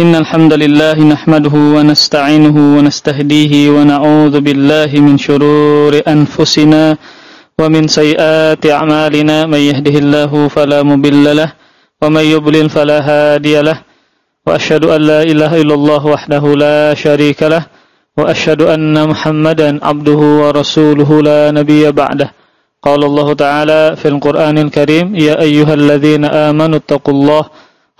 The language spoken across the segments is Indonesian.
إن الحمد لله نحمده ونستعينه ونستهديه ونعوذ بالله من شرور أنفسنا ومن سيئات أعمالنا. من يهده الله فلا مضل له ومن يضلل فلا هادي له وأشهد أن لا إله إلا الله وحده لا شريك له وأشهد أن محمدا عبده ورسوله لا نبي بعده. قال الله تعالى في القرآن الكريم يا أيها الذين آمنوا اتقوا الله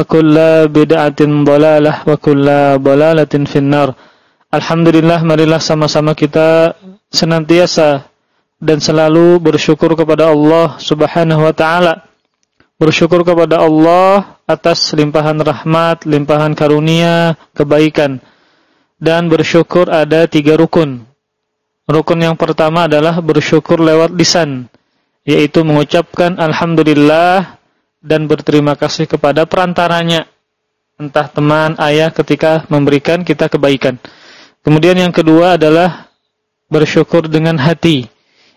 kulla bid'atin dalalah wa kulla dalalatin finnar. Alhamdulillah marilah sama-sama kita senantiasa dan selalu bersyukur kepada Allah Subhanahu wa taala. Bersyukur kepada Allah atas limpahan rahmat, limpahan karunia, kebaikan. Dan bersyukur ada tiga rukun. Rukun yang pertama adalah bersyukur lewat lisan, yaitu mengucapkan alhamdulillah dan berterima kasih kepada perantaranya entah teman, ayah ketika memberikan kita kebaikan. Kemudian yang kedua adalah bersyukur dengan hati,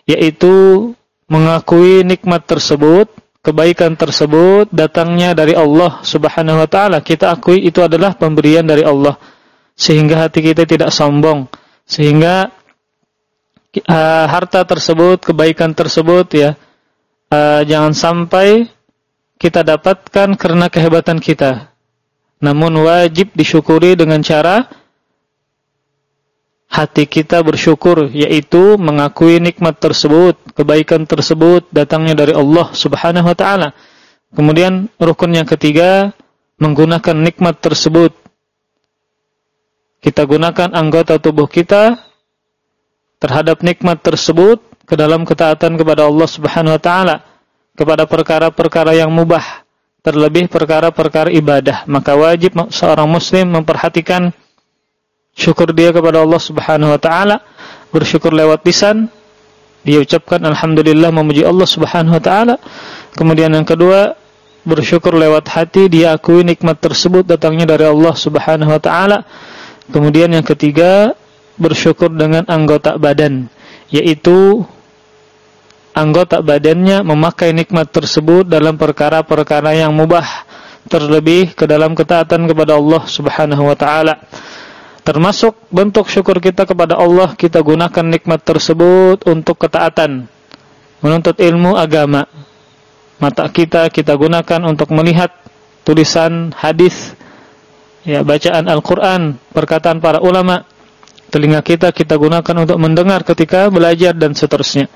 yaitu mengakui nikmat tersebut, kebaikan tersebut datangnya dari Allah Subhanahu wa taala. Kita akui itu adalah pemberian dari Allah sehingga hati kita tidak sombong, sehingga uh, harta tersebut, kebaikan tersebut ya uh, jangan sampai kita dapatkan karena kehebatan kita. Namun wajib disyukuri dengan cara hati kita bersyukur yaitu mengakui nikmat tersebut, kebaikan tersebut datangnya dari Allah Subhanahu wa taala. Kemudian rukun yang ketiga menggunakan nikmat tersebut. Kita gunakan anggota tubuh kita terhadap nikmat tersebut ke dalam ketaatan kepada Allah Subhanahu wa taala kepada perkara-perkara yang mubah, terlebih perkara-perkara ibadah. Maka wajib seorang muslim memperhatikan syukur dia kepada Allah Subhanahu wa taala, bersyukur lewat lisan, dia ucapkan alhamdulillah memuji Allah Subhanahu wa taala. Kemudian yang kedua, bersyukur lewat hati, dia akui nikmat tersebut datangnya dari Allah Subhanahu wa taala. Kemudian yang ketiga, bersyukur dengan anggota badan, yaitu anggota badannya memakai nikmat tersebut dalam perkara-perkara yang mubah terlebih ke dalam ketaatan kepada Allah Subhanahu wa taala. Termasuk bentuk syukur kita kepada Allah kita gunakan nikmat tersebut untuk ketaatan menuntut ilmu agama. Mata kita kita gunakan untuk melihat tulisan hadis ya bacaan Al-Qur'an, perkataan para ulama. Telinga kita kita gunakan untuk mendengar ketika belajar dan seterusnya.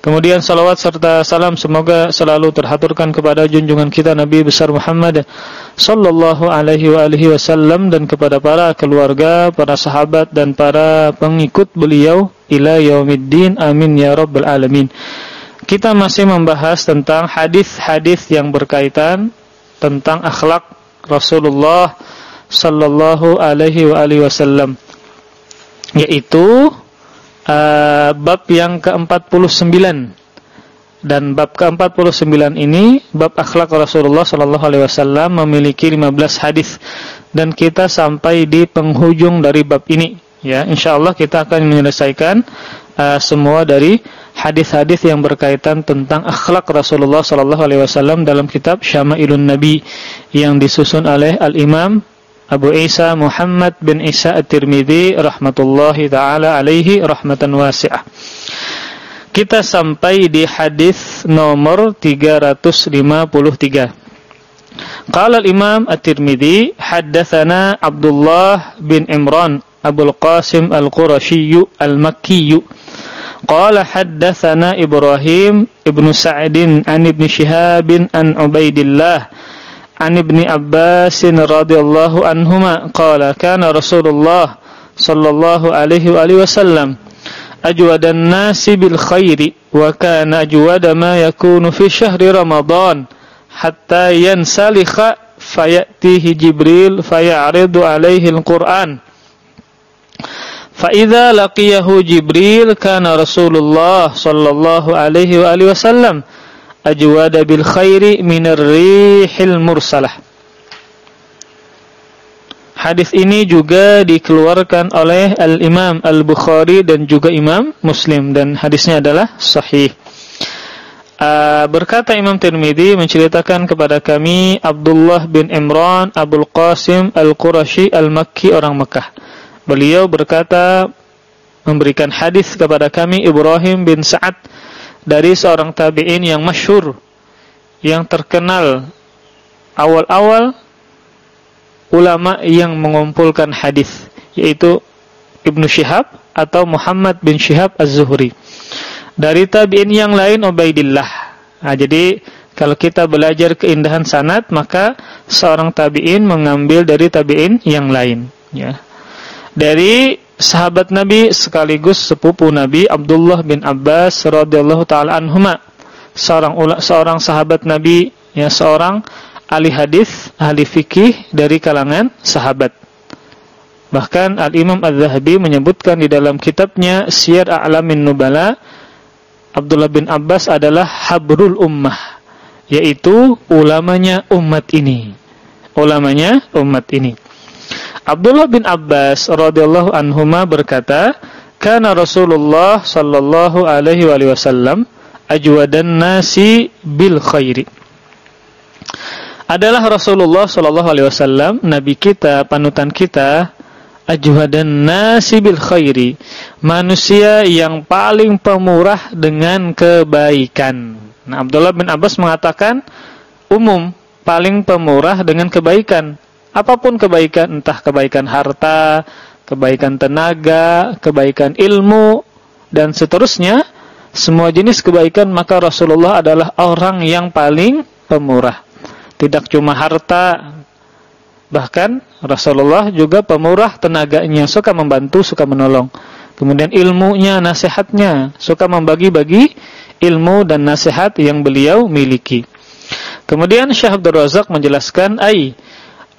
Kemudian salawat serta salam semoga selalu terhaturkan kepada junjungan kita Nabi besar Muhammad sallallahu alaihi wa alihi wasallam dan kepada para keluarga, para sahabat dan para pengikut beliau ila yaumiddin. Amin ya rabbal alamin. Kita masih membahas tentang hadis-hadis yang berkaitan tentang akhlak Rasulullah sallallahu alaihi wa alihi wasallam yaitu uh, bab yang ke-49 dan bab ke-49 ini bab akhlak Rasulullah sallallahu alaihi wasallam memiliki 15 hadis. Dan kita sampai di penghujung dari bab ini ya. Insyaallah kita akan menyelesaikan uh, semua dari hadis-hadis yang berkaitan tentang akhlak Rasulullah sallallahu alaihi wasallam dalam kitab Syama'ilun Nabi yang disusun oleh Al-Imam Abu Isa Muhammad bin Isa At-Tirmidzi rahmatullahi taala alaihi rahmatan wasi'ah. Kita sampai di hadis nomor 353. Qala al-Imam At-Tirmidzi haddatsana Abdullah bin Imran Abdul Qasim Al-Qurasyi Al-Makki Qala haddatsana Ibrahim ibnu Sa'din an ibni Shihabin an Ubaidillah عن ابن عباس رضي الله عنهما قال كان رسول الله صلى الله عليه وآله وسلم أجود الناس بالخير وكان أجود ما يكون في شهر رمضان حتى ينسلخ فيأتيه جبريل فيعرض عليه القرآن. فإذا لقيه جبريل كان رسول الله صلى الله عليه وآله وسلم ajwada bil khairi minar rihil mursalah. Hadis ini juga dikeluarkan oleh Al-Imam Al-Bukhari dan juga Imam Muslim dan hadisnya adalah sahih. Ah, berkata Imam Tirmidzi menceritakan kepada kami Abdullah bin Imran Abdul Qasim Al-Qurashi Al-Makki orang Mekah. Beliau berkata memberikan hadis kepada kami Ibrahim bin Sa'ad dari seorang tabi'in yang masyhur yang terkenal awal-awal ulama yang mengumpulkan hadis yaitu Ibnu Syihab atau Muhammad bin Syihab Az-Zuhri. Dari tabi'in yang lain Ubaidillah. Nah, jadi kalau kita belajar keindahan sanad maka seorang tabi'in mengambil dari tabi'in yang lain ya. Dari sahabat Nabi sekaligus sepupu Nabi Abdullah bin Abbas radhiyallahu taala anhuma. Seorang seorang sahabat Nabi ya seorang ahli hadis, ahli fikih dari kalangan sahabat. Bahkan Al-Imam Az-Zahabi menyebutkan di dalam kitabnya Syiar A'lamin Nubala Abdullah bin Abbas adalah habrul ummah, yaitu ulamanya umat ini. Ulamanya umat ini. Abdullah bin Abbas radhiyallahu anhuma berkata, "Kana Rasulullah sallallahu alaihi wasallam ajwadan nasi bil khairi." Adalah Rasulullah sallallahu alaihi wasallam nabi kita, panutan kita ajwadan nasi bil khairi. Manusia yang paling pemurah dengan kebaikan. Nah Abdullah bin Abbas mengatakan umum paling pemurah dengan kebaikan apa pun kebaikan entah kebaikan harta kebaikan tenaga kebaikan ilmu dan seterusnya semua jenis kebaikan maka Rasulullah adalah orang yang paling pemurah tidak cuma harta Bahkan Rasulullah juga pemurah tenaganya, suka membantu, suka menolong. Kemudian ilmunya, nasihatnya, suka membagi-bagi ilmu dan nasihat yang beliau miliki. Kemudian Syekh Abdul Razak menjelaskan ai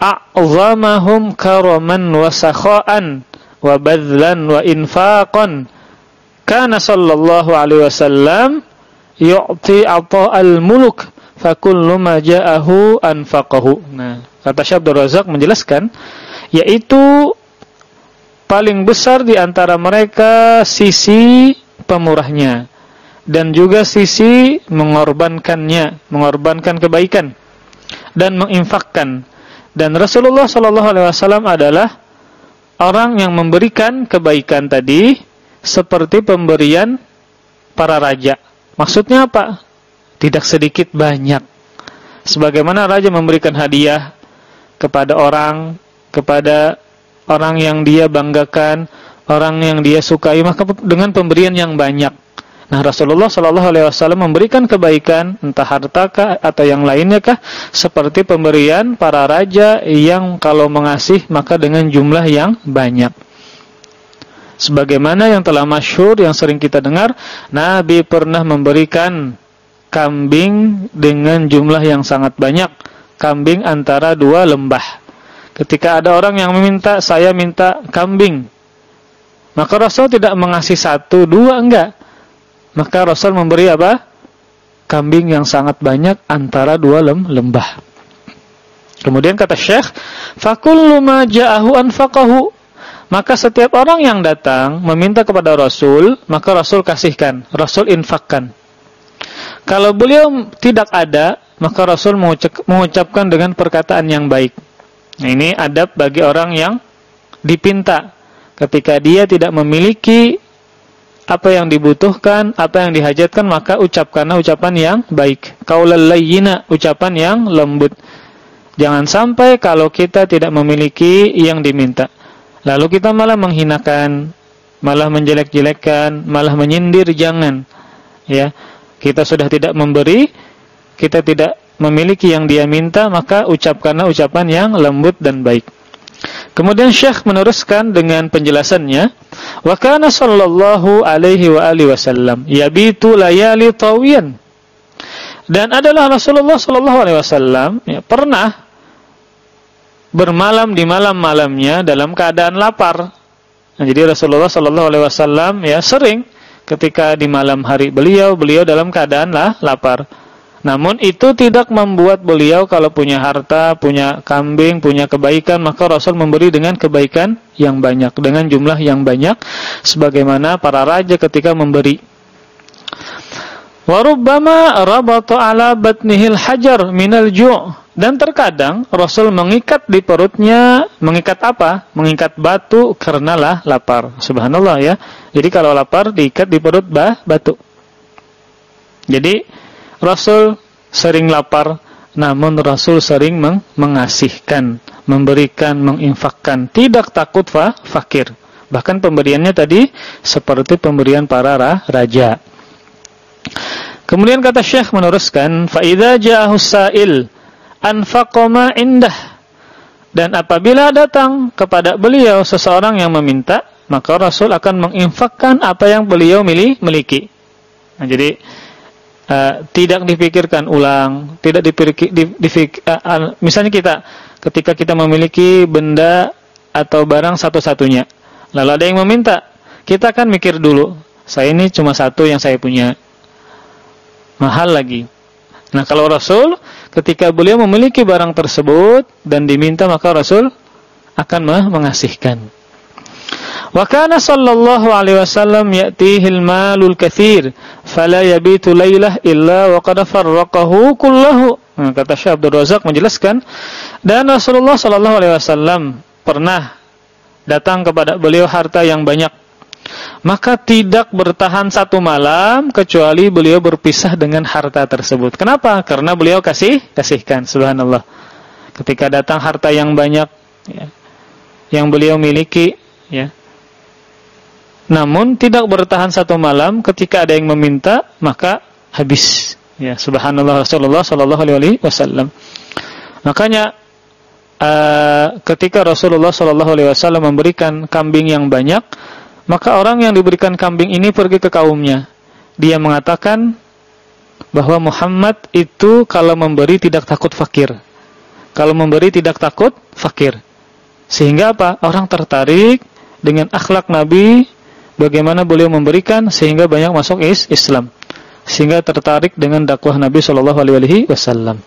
a'zamahum karaman wa sakha'an wa badlan wa infaqan kana sallallahu alaihi wasallam yu'ti ata'al muluk fa kullu ma ja'ahu anfaqahu. Nah, Kata Syekh Abdul Razak menjelaskan yaitu paling besar di antara mereka sisi pemurahnya dan juga sisi mengorbankannya, mengorbankan kebaikan dan menginfakkan. Dan Rasulullah Shallallahu alaihi wasallam adalah orang yang memberikan kebaikan tadi seperti pemberian para raja. Maksudnya apa? Tidak sedikit banyak. Sebagaimana raja memberikan hadiah kepada orang, kepada orang yang dia banggakan, orang yang dia sukai, maka dengan pemberian yang banyak. Nah, Rasulullah Shallallahu Alaihi Wasallam memberikan kebaikan, entah harta kah atau yang lainnya kah, seperti pemberian para raja yang kalau mengasih maka dengan jumlah yang banyak. Sebagaimana yang telah masyhur yang sering kita dengar, Nabi pernah memberikan kambing dengan jumlah yang sangat banyak kambing antara dua lembah. Ketika ada orang yang meminta, saya minta kambing. Maka Rasul tidak mengasih satu, dua, enggak. Maka Rasul memberi apa? Kambing yang sangat banyak antara dua lem lembah. Kemudian kata Syekh, "Fakullu ma ja'ahu anfaqahu." Maka setiap orang yang datang meminta kepada Rasul, maka Rasul kasihkan, Rasul infakkan. Kalau beliau tidak ada, maka Rasul mengucapkan dengan perkataan yang baik. Nah, ini adab bagi orang yang dipinta ketika dia tidak memiliki apa yang dibutuhkan, apa yang dihajatkan, maka ucapkanlah ucapan yang baik. Qaulal layyina, ucapan yang lembut. Jangan sampai kalau kita tidak memiliki yang diminta, lalu kita malah menghinakan, malah menjelek-jelekkan, malah menyindir jangan. Ya. Kita sudah tidak memberi, kita tidak memiliki yang dia minta, maka ucapkanlah ucapan yang lembut dan baik. Kemudian Syekh meneruskan dengan penjelasannya, wa kana sallallahu alaihi wa alihi wasallam yabitu layali tawiyan. Dan adalah Rasulullah sallallahu alaihi wasallam ya, pernah bermalam di malam-malamnya dalam keadaan lapar. Nah, jadi Rasulullah sallallahu alaihi wasallam ya sering ketika di malam hari beliau beliau dalam keadaan lah lapar. Namun itu tidak membuat beliau kalau punya harta, punya kambing, punya kebaikan, maka Rasul memberi dengan kebaikan yang banyak, dengan jumlah yang banyak, sebagaimana para raja ketika memberi. Warubbama rabata ala batnihil hajar minal ju' dan terkadang Rasul mengikat di perutnya, mengikat apa? Mengikat batu karenalah lapar. Subhanallah ya. Jadi kalau lapar diikat di perut bah, batu. Jadi Rasul sering lapar, namun Rasul sering meng mengasihkan, memberikan, menginfakkan, tidak takut fa fakir. Bahkan pemberiannya tadi seperti pemberian para raja. Kemudian kata Syekh meneruskan, faida ja'ahu sa'il anfaqoma indah. Dan apabila datang kepada beliau seseorang yang meminta, maka Rasul akan menginfakkan apa yang beliau miliki. Nah, jadi uh, tidak dipikirkan ulang, tidak dipikir, di, dipikir, uh, misalnya kita ketika kita memiliki benda atau barang satu-satunya, lalu ada yang meminta, kita kan mikir dulu, saya ini cuma satu yang saya punya, mahal lagi. Nah kalau Rasul ketika beliau memiliki barang tersebut dan diminta maka Rasul akan mengasihkan. Wa kana sallallahu alaihi wasallam ya'tihi al-malul katsir fala yabitu lailah illa wa qad farraqahu kullahu. Nah, kata Syekh Abdul Razak menjelaskan dan Rasulullah sallallahu alaihi wasallam pernah datang kepada beliau harta yang banyak maka tidak bertahan satu malam kecuali beliau berpisah dengan harta tersebut. Kenapa? Karena beliau kasih kasihkan subhanallah. Ketika datang harta yang banyak ya, yang beliau miliki ya namun tidak bertahan satu malam ketika ada yang meminta maka habis. Ya, subhanallah Rasulullah sallallahu alaihi wasallam. Makanya uh, ketika Rasulullah sallallahu alaihi wasallam memberikan kambing yang banyak, maka orang yang diberikan kambing ini pergi ke kaumnya. Dia mengatakan bahwa Muhammad itu kalau memberi tidak takut fakir. Kalau memberi tidak takut fakir. Sehingga apa? Orang tertarik dengan akhlak Nabi bagaimana beliau memberikan sehingga banyak masuk is Islam sehingga tertarik dengan dakwah Nabi Shallallahu Alaihi Wasallam.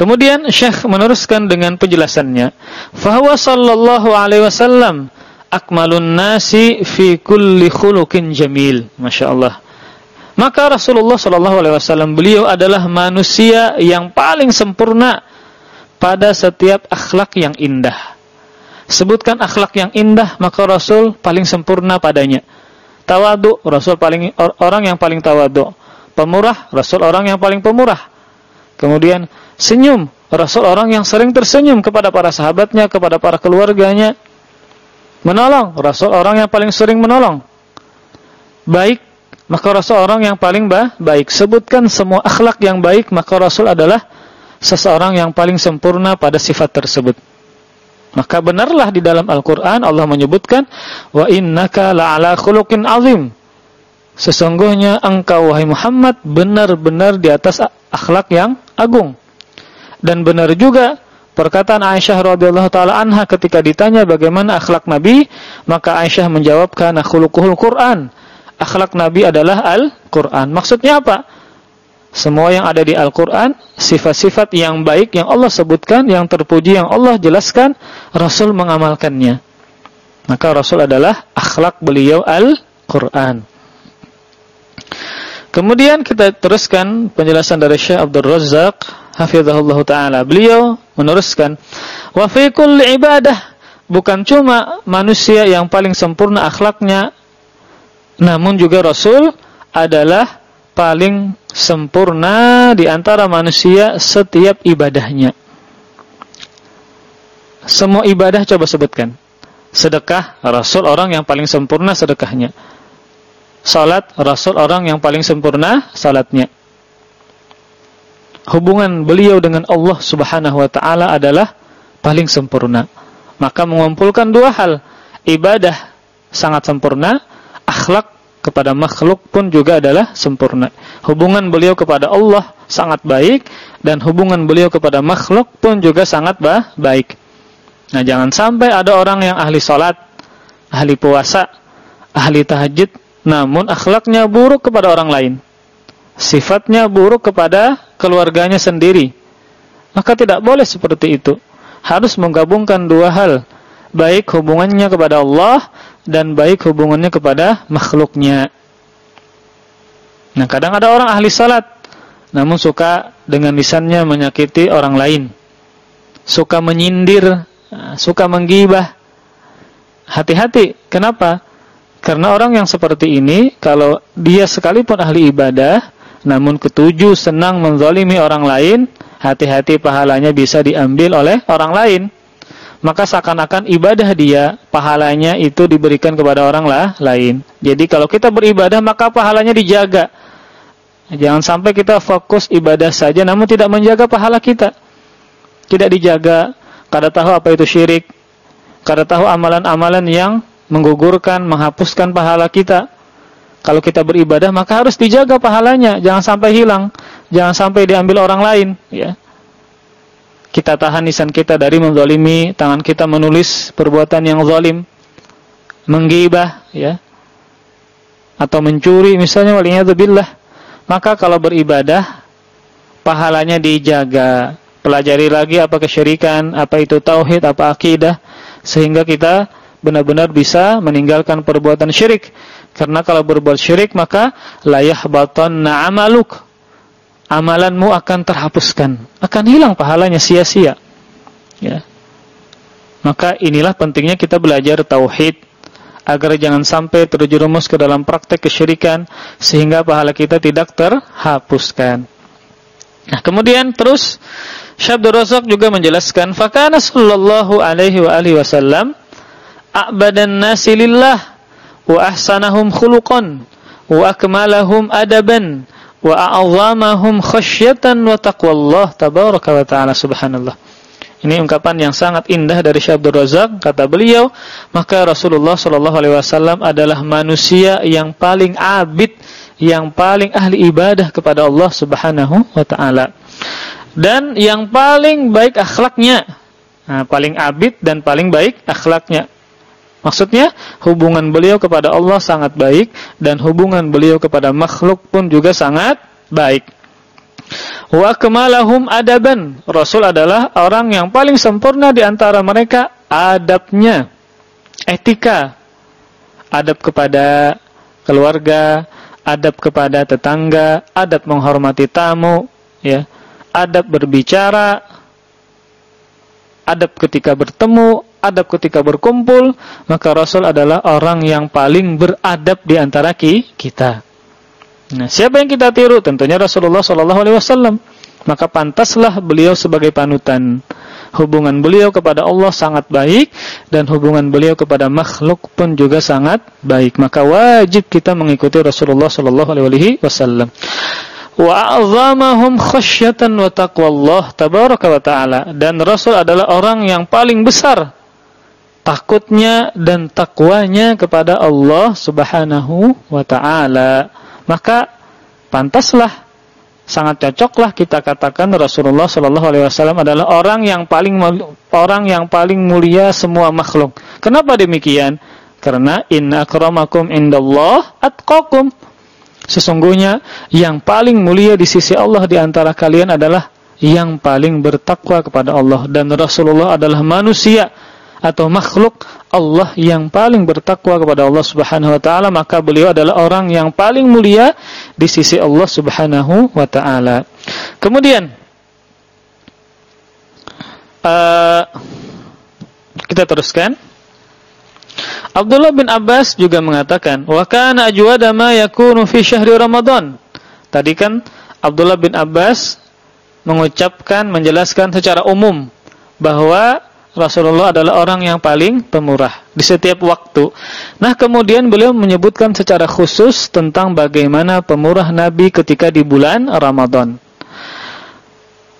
Kemudian Syekh meneruskan dengan penjelasannya, "Fahuwa sallallahu alaihi wasallam akmalun nasi fi kulli khuluqin jamil." Masya Allah. Maka Rasulullah Shallallahu alaihi wasallam beliau adalah manusia yang paling sempurna pada setiap akhlak yang indah. Sebutkan akhlak yang indah, maka Rasul paling sempurna padanya. Tawadu, Rasul paling orang yang paling tawadu. Pemurah, Rasul orang yang paling pemurah. Kemudian senyum, Rasul orang yang sering tersenyum kepada para sahabatnya, kepada para keluarganya. Menolong, Rasul orang yang paling sering menolong. Baik, maka Rasul orang yang paling bah, baik. Sebutkan semua akhlak yang baik, maka Rasul adalah seseorang yang paling sempurna pada sifat tersebut. Maka benarlah di dalam Al-Quran Allah menyebutkan wa innaka la'ala khuluqin azim. Sesungguhnya engkau wahai Muhammad benar-benar di atas akhlak yang agung. Dan benar juga perkataan Aisyah radhiyallahu taala anha ketika ditanya bagaimana akhlak Nabi, maka Aisyah menjawab kana khuluquhul Quran. Akhlak Nabi adalah Al-Quran. Maksudnya apa? Semua yang ada di Al-Quran, sifat-sifat yang baik yang Allah sebutkan, yang terpuji yang Allah jelaskan, Rasul mengamalkannya. Maka Rasul adalah akhlak beliau Al-Quran. Kemudian kita teruskan penjelasan dari Syekh Abdul Razak hafizahullah taala. Beliau meneruskan, "Wa ibadah bukan cuma manusia yang paling sempurna akhlaknya, namun juga Rasul adalah paling sempurna di antara manusia setiap ibadahnya. Semua ibadah coba sebutkan. Sedekah Rasul orang yang paling sempurna sedekahnya. Salat Rasul orang yang paling sempurna salatnya. Hubungan beliau dengan Allah Subhanahu wa taala adalah paling sempurna. Maka mengumpulkan dua hal, ibadah sangat sempurna, akhlak kepada makhluk pun juga adalah sempurna. Hubungan beliau kepada Allah sangat baik dan hubungan beliau kepada makhluk pun juga sangat baik. Nah, jangan sampai ada orang yang ahli salat, ahli puasa, ahli tahajud, namun akhlaknya buruk kepada orang lain. Sifatnya buruk kepada keluarganya sendiri. Maka tidak boleh seperti itu. Harus menggabungkan dua hal, baik hubungannya kepada Allah dan baik hubungannya kepada makhluknya. Nah, kadang ada orang ahli salat namun suka dengan lisannya menyakiti orang lain. Suka menyindir, eh, suka menggibah. Hati-hati. Kenapa? Karena orang yang seperti ini kalau dia sekalipun ahli ibadah namun ketujuh senang menzalimi orang lain, hati-hati pahalanya bisa diambil oleh orang lain maka seakan-akan ibadah dia pahalanya itu diberikan kepada orang lah lain. Jadi kalau kita beribadah maka pahalanya dijaga. Jangan sampai kita fokus ibadah saja namun tidak menjaga pahala kita. Tidak dijaga, kada tahu apa itu syirik, kada tahu amalan-amalan yang menggugurkan, menghapuskan pahala kita. Kalau kita beribadah maka harus dijaga pahalanya, jangan sampai hilang, jangan sampai diambil orang lain, ya kita tahan lisan kita dari menzalimi, tangan kita menulis perbuatan yang zalim, menggibah, ya, atau mencuri misalnya waliyadzubillah. Maka kalau beribadah, pahalanya dijaga. Pelajari lagi apa kesyirikan, apa itu tauhid, apa akidah, sehingga kita benar-benar bisa meninggalkan perbuatan syirik. Karena kalau berbuat syirik maka layah baton na'amaluk amalanmu akan terhapuskan, akan hilang pahalanya sia-sia. Ya. Maka inilah pentingnya kita belajar tauhid agar jangan sampai terjerumus ke dalam praktek kesyirikan sehingga pahala kita tidak terhapuskan. Nah, kemudian terus Syabdur Razak juga menjelaskan fakana sallallahu alaihi wa alihi wasallam a'badan nasi lillah wa ahsanahum khuluqan wa akmalahum adaban wa a'zamahum khasyatan wa taqwallah tabaraka wa ta'ala subhanallah. Ini ungkapan yang sangat indah dari Syekh Abdul Razak kata beliau, maka Rasulullah sallallahu alaihi wasallam adalah manusia yang paling abid, yang paling ahli ibadah kepada Allah Subhanahu wa taala. Dan yang paling baik akhlaknya. Nah, paling abid dan paling baik akhlaknya. Maksudnya hubungan beliau kepada Allah sangat baik dan hubungan beliau kepada makhluk pun juga sangat baik. Wa kemalahum adaban. Rasul adalah orang yang paling sempurna di antara mereka adabnya. Etika. Adab kepada keluarga, adab kepada tetangga, adab menghormati tamu, ya. Adab berbicara, adab ketika bertemu, adab ketika berkumpul, maka Rasul adalah orang yang paling beradab di antara kita. Nah, siapa yang kita tiru? Tentunya Rasulullah Shallallahu Alaihi Wasallam. Maka pantaslah beliau sebagai panutan. Hubungan beliau kepada Allah sangat baik dan hubungan beliau kepada makhluk pun juga sangat baik. Maka wajib kita mengikuti Rasulullah Shallallahu Alaihi Wasallam wa a'zamahum khasyatan wa taqwallah tabaraka wa ta'ala dan Rasul adalah orang yang paling besar takutnya dan takwanya kepada Allah Subhanahu wa taala. Maka pantaslah sangat cocoklah kita katakan Rasulullah Shallallahu alaihi wasallam adalah orang yang paling orang yang paling mulia semua makhluk. Kenapa demikian? Karena inna akramakum indallah atqakum. Sesungguhnya yang paling mulia di sisi Allah di antara kalian adalah yang paling bertakwa kepada Allah dan Rasulullah adalah manusia atau makhluk Allah yang paling bertakwa kepada Allah Subhanahu wa taala maka beliau adalah orang yang paling mulia di sisi Allah Subhanahu wa taala. Kemudian uh, kita teruskan. Abdullah bin Abbas juga mengatakan, "Wa kana ajwada ma yakunu fi syahri Ramadan." Tadi kan Abdullah bin Abbas mengucapkan menjelaskan secara umum bahwa Rasulullah adalah orang yang paling pemurah di setiap waktu. Nah, kemudian beliau menyebutkan secara khusus tentang bagaimana pemurah Nabi ketika di bulan Ramadan.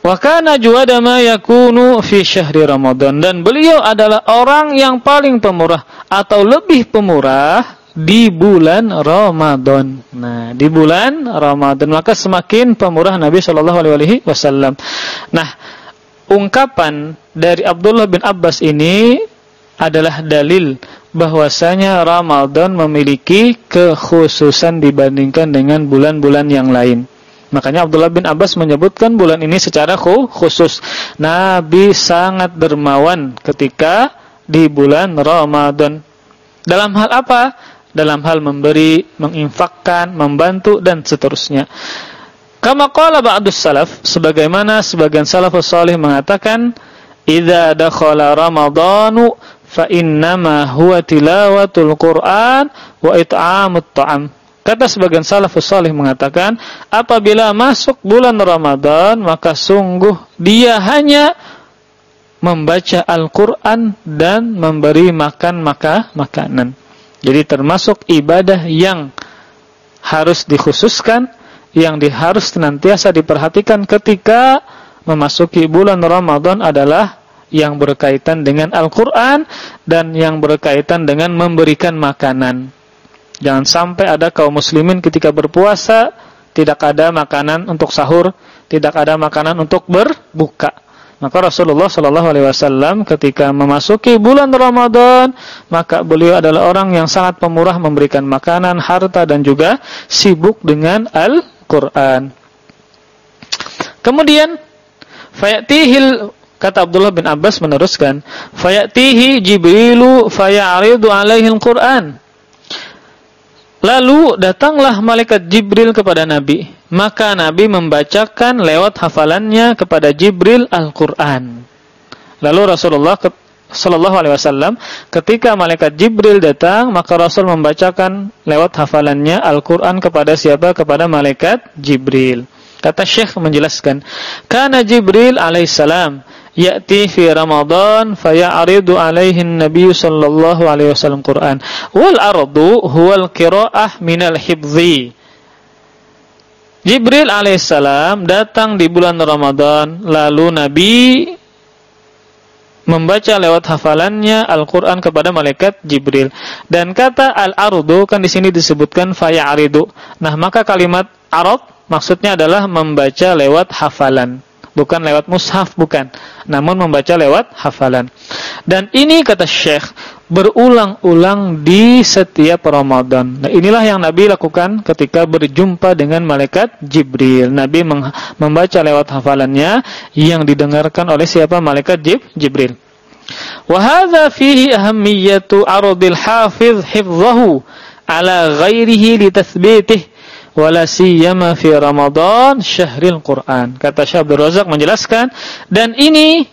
Wa kana juwada ma yakunu fi syahri Ramadan dan beliau adalah orang yang paling pemurah atau lebih pemurah di bulan Ramadan. Nah, di bulan Ramadan maka semakin pemurah Nabi Shallallahu alaihi wasallam. Nah, ungkapan dari Abdullah bin Abbas ini adalah dalil bahwasanya Ramadan memiliki kekhususan dibandingkan dengan bulan-bulan yang lain. Makanya Abdullah bin Abbas menyebutkan bulan ini secara khusus. Nabi sangat dermawan ketika di bulan Ramadan. Dalam hal apa? Dalam hal memberi, menginfakkan, membantu dan seterusnya. Kama qala ba'dus salaf, sebagaimana sebagian salafus salih mengatakan, "Idza dakhala Ramadanu fa innama huwa tilawatul Qur'an wa it'amut ta'am." Kata sebagian salafus salih mengatakan, apabila masuk bulan Ramadan, maka sungguh dia hanya membaca Al-Quran dan memberi makan maka makanan. Jadi termasuk ibadah yang harus dikhususkan, yang harus senantiasa diperhatikan ketika memasuki bulan Ramadan adalah yang berkaitan dengan Al-Quran dan yang berkaitan dengan memberikan makanan. Jangan sampai ada kaum muslimin ketika berpuasa tidak ada makanan untuk sahur, tidak ada makanan untuk berbuka. Maka Rasulullah Shallallahu Alaihi Wasallam ketika memasuki bulan Ramadan, maka beliau adalah orang yang sangat pemurah memberikan makanan, harta dan juga sibuk dengan Al-Quran. Kemudian, fayatihil kata Abdullah bin Abbas meneruskan, fayatihi Jibrilu fayaridu alaihi al-Quran. Lalu datanglah malaikat Jibril kepada Nabi. Maka Nabi membacakan lewat hafalannya kepada Jibril Al-Quran. Lalu Rasulullah Sallallahu Alaihi Wasallam ketika malaikat Jibril datang maka Rasul membacakan lewat hafalannya Al-Quran kepada siapa? Kepada malaikat Jibril. Kata Syekh menjelaskan, karena Jibril alaihissalam ya'ti fi Ramadan faya'ridu alaihi Nabi sallallahu alaihi wasallam Quran. Wal ardu huwal qira'ah minal hifzi. Jibril alaihissalam datang di bulan Ramadan lalu Nabi membaca lewat hafalannya Al-Qur'an kepada malaikat Jibril. Dan kata al-ardu kan di sini disebutkan faya'ridu. Nah, maka kalimat arad maksudnya adalah membaca lewat hafalan bukan lewat mushaf bukan. Namun membaca lewat hafalan. Dan ini kata Syekh berulang-ulang di setiap Ramadan. Nah inilah yang Nabi lakukan ketika berjumpa dengan malaikat Jibril. Nabi membaca lewat hafalannya yang didengarkan oleh siapa? Malaikat Jib Jibril. Wa hadza fihi ahammiyatu aradil hafiz hifzahu ala ghairihi litathbitih wala siyama Ramadan syahril Quran. Kata Syekh Abdul Razak menjelaskan dan ini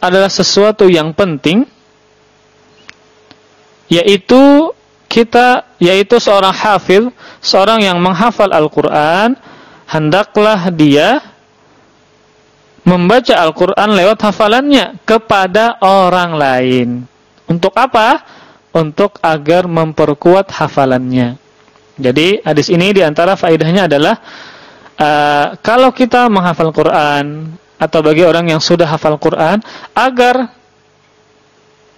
adalah sesuatu yang penting yaitu kita yaitu seorang hafil, seorang yang menghafal Al-Qur'an hendaklah dia membaca Al-Qur'an lewat hafalannya kepada orang lain. Untuk apa? Untuk agar memperkuat hafalannya. Jadi hadis ini di antara faedahnya adalah uh, kalau kita menghafal Quran atau bagi orang yang sudah hafal Quran agar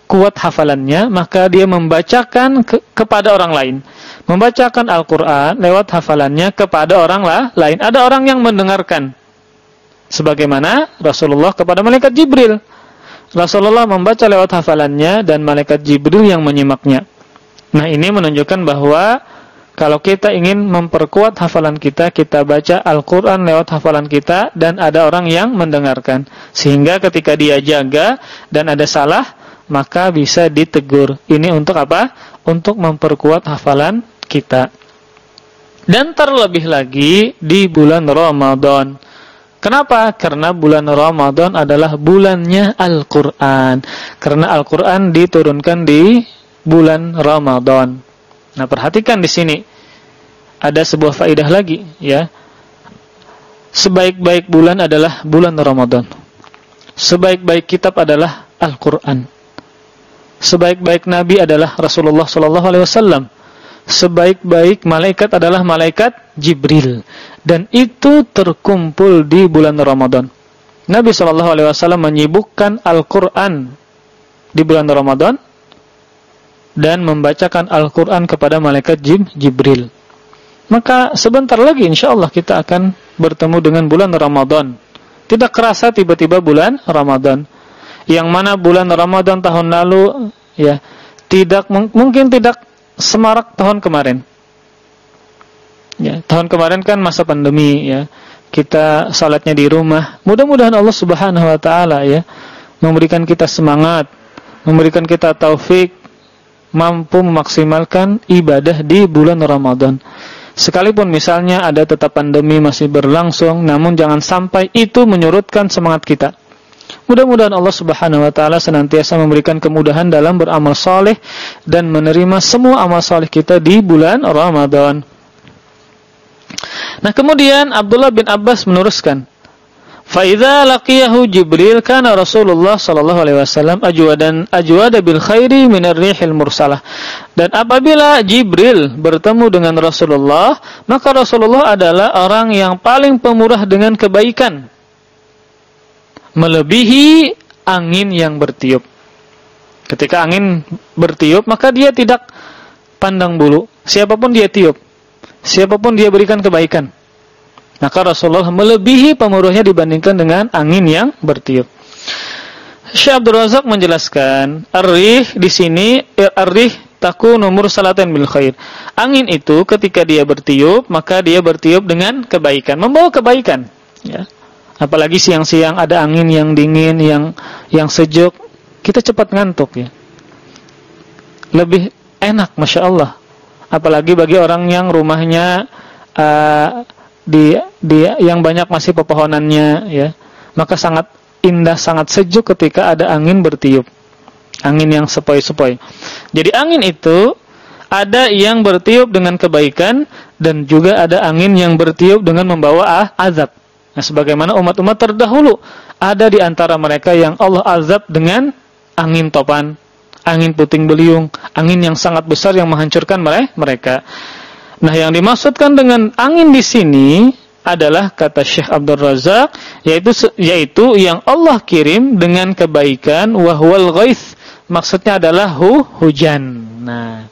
kuat hafalannya maka dia membacakan ke kepada orang lain. Membacakan Al-Quran lewat hafalannya kepada orang lain. Ada orang yang mendengarkan. Sebagaimana Rasulullah kepada malaikat Jibril. Rasulullah membaca lewat hafalannya dan malaikat Jibril yang menyimaknya. Nah ini menunjukkan bahwa kalau kita ingin memperkuat hafalan kita, kita baca Al-Quran lewat hafalan kita dan ada orang yang mendengarkan. Sehingga ketika dia jaga dan ada salah, maka bisa ditegur. Ini untuk apa? Untuk memperkuat hafalan kita. Dan terlebih lagi di bulan Ramadan. Kenapa? Karena bulan Ramadan adalah bulannya Al-Quran. Karena Al-Quran diturunkan di bulan Ramadan. Nah, perhatikan di sini. Ada sebuah faidah lagi, ya. Sebaik-baik bulan adalah bulan Ramadan. sebaik-baik kitab adalah Al-Qur'an. Sebaik-baik nabi adalah Rasulullah sallallahu alaihi wasallam. Sebaik-baik malaikat adalah malaikat Jibril dan itu terkumpul di bulan Ramadan. Nabi sallallahu alaihi wasallam menyibukkan Al-Qur'an di bulan Ramadan dan membacakan Al-Qur'an kepada malaikat Jib Jibril. Maka sebentar lagi insya Allah kita akan bertemu dengan bulan Ramadan. Tidak kerasa tiba-tiba bulan Ramadan. Yang mana bulan Ramadan tahun lalu ya tidak mungkin tidak semarak tahun kemarin. Ya, tahun kemarin kan masa pandemi ya. Kita salatnya di rumah. Mudah-mudahan Allah Subhanahu wa taala ya memberikan kita semangat, memberikan kita taufik mampu memaksimalkan ibadah di bulan Ramadan. Sekalipun misalnya ada tetap pandemi masih berlangsung, namun jangan sampai itu menyurutkan semangat kita. Mudah-mudahan Allah Subhanahu wa taala senantiasa memberikan kemudahan dalam beramal saleh dan menerima semua amal saleh kita di bulan Ramadan. Nah, kemudian Abdullah bin Abbas meneruskan, Fa'idha laqiyahu Jibril kana Rasulullah sallallahu alaihi wasallam ajwadan ajwada bil khairi min rihil mursalah. Dan apabila Jibril bertemu dengan Rasulullah, maka Rasulullah adalah orang yang paling pemurah dengan kebaikan. Melebihi angin yang bertiup. Ketika angin bertiup, maka dia tidak pandang bulu. Siapa pun dia tiup. Siapa pun dia berikan kebaikan. Maka Rasulullah melebihi pemuruhnya dibandingkan dengan angin yang bertiup. Syekh Abdul Razak menjelaskan, "Ar-rih di sini ar-rih takunu mursalatan bil khair." Angin itu ketika dia bertiup, maka dia bertiup dengan kebaikan, membawa kebaikan, ya. Apalagi siang-siang ada angin yang dingin, yang yang sejuk, kita cepat ngantuk ya. Lebih enak, masya Allah. Apalagi bagi orang yang rumahnya uh, di di yang banyak masih pepohonannya ya. Maka sangat indah sangat sejuk ketika ada angin bertiup. Angin yang sepoi-sepoi. Jadi angin itu ada yang bertiup dengan kebaikan dan juga ada angin yang bertiup dengan membawa azab. Nah sebagaimana umat-umat terdahulu ada di antara mereka yang Allah azab dengan angin topan angin puting beliung angin yang sangat besar yang menghancurkan mereka Nah, yang dimaksudkan dengan angin di sini adalah kata Syekh Abdul Razak yaitu yaitu yang Allah kirim dengan kebaikan wahwal ghaith maksudnya adalah hu, hujan. Nah,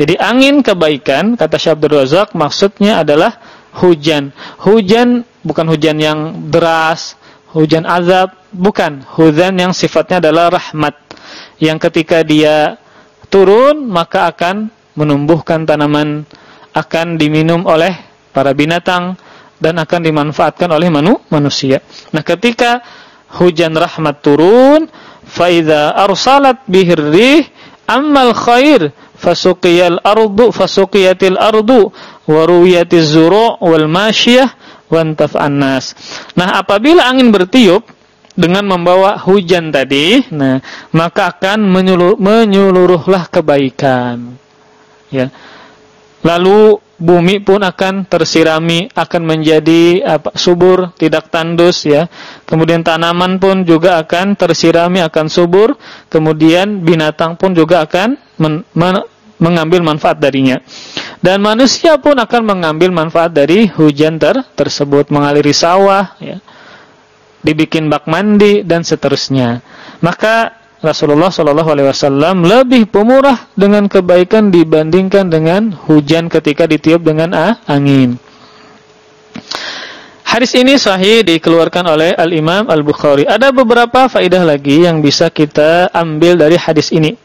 jadi angin kebaikan kata Syekh Abdul Razak maksudnya adalah hujan. Hujan bukan hujan yang deras, hujan azab, bukan. Hujan yang sifatnya adalah rahmat. Yang ketika dia turun maka akan menumbuhkan tanaman akan diminum oleh para binatang dan akan dimanfaatkan oleh manu, manusia. Nah, ketika hujan rahmat turun, faida arsalat bihirrih ammal khair fasuqiyal ardu fasuqiyatil ardu wa ruwiyatiz zuru' wal masyiyah wantaf'an nas. Nah, apabila angin bertiup dengan membawa hujan tadi, nah, maka akan menyuluh, menyuluruhlah kebaikan. Ya lalu bumi pun akan tersirami, akan menjadi apa, subur, tidak tandus ya. Kemudian tanaman pun juga akan tersirami, akan subur. Kemudian binatang pun juga akan men, men, mengambil manfaat darinya. Dan manusia pun akan mengambil manfaat dari hujan ter, tersebut, mengaliri sawah, ya, dibikin bak mandi dan seterusnya. Maka Rasulullah Shallallahu Alaihi Wasallam lebih pemurah dengan kebaikan dibandingkan dengan hujan ketika ditiup dengan ah, angin. Hadis ini sahih dikeluarkan oleh Al Imam Al Bukhari. Ada beberapa faedah lagi yang bisa kita ambil dari hadis ini.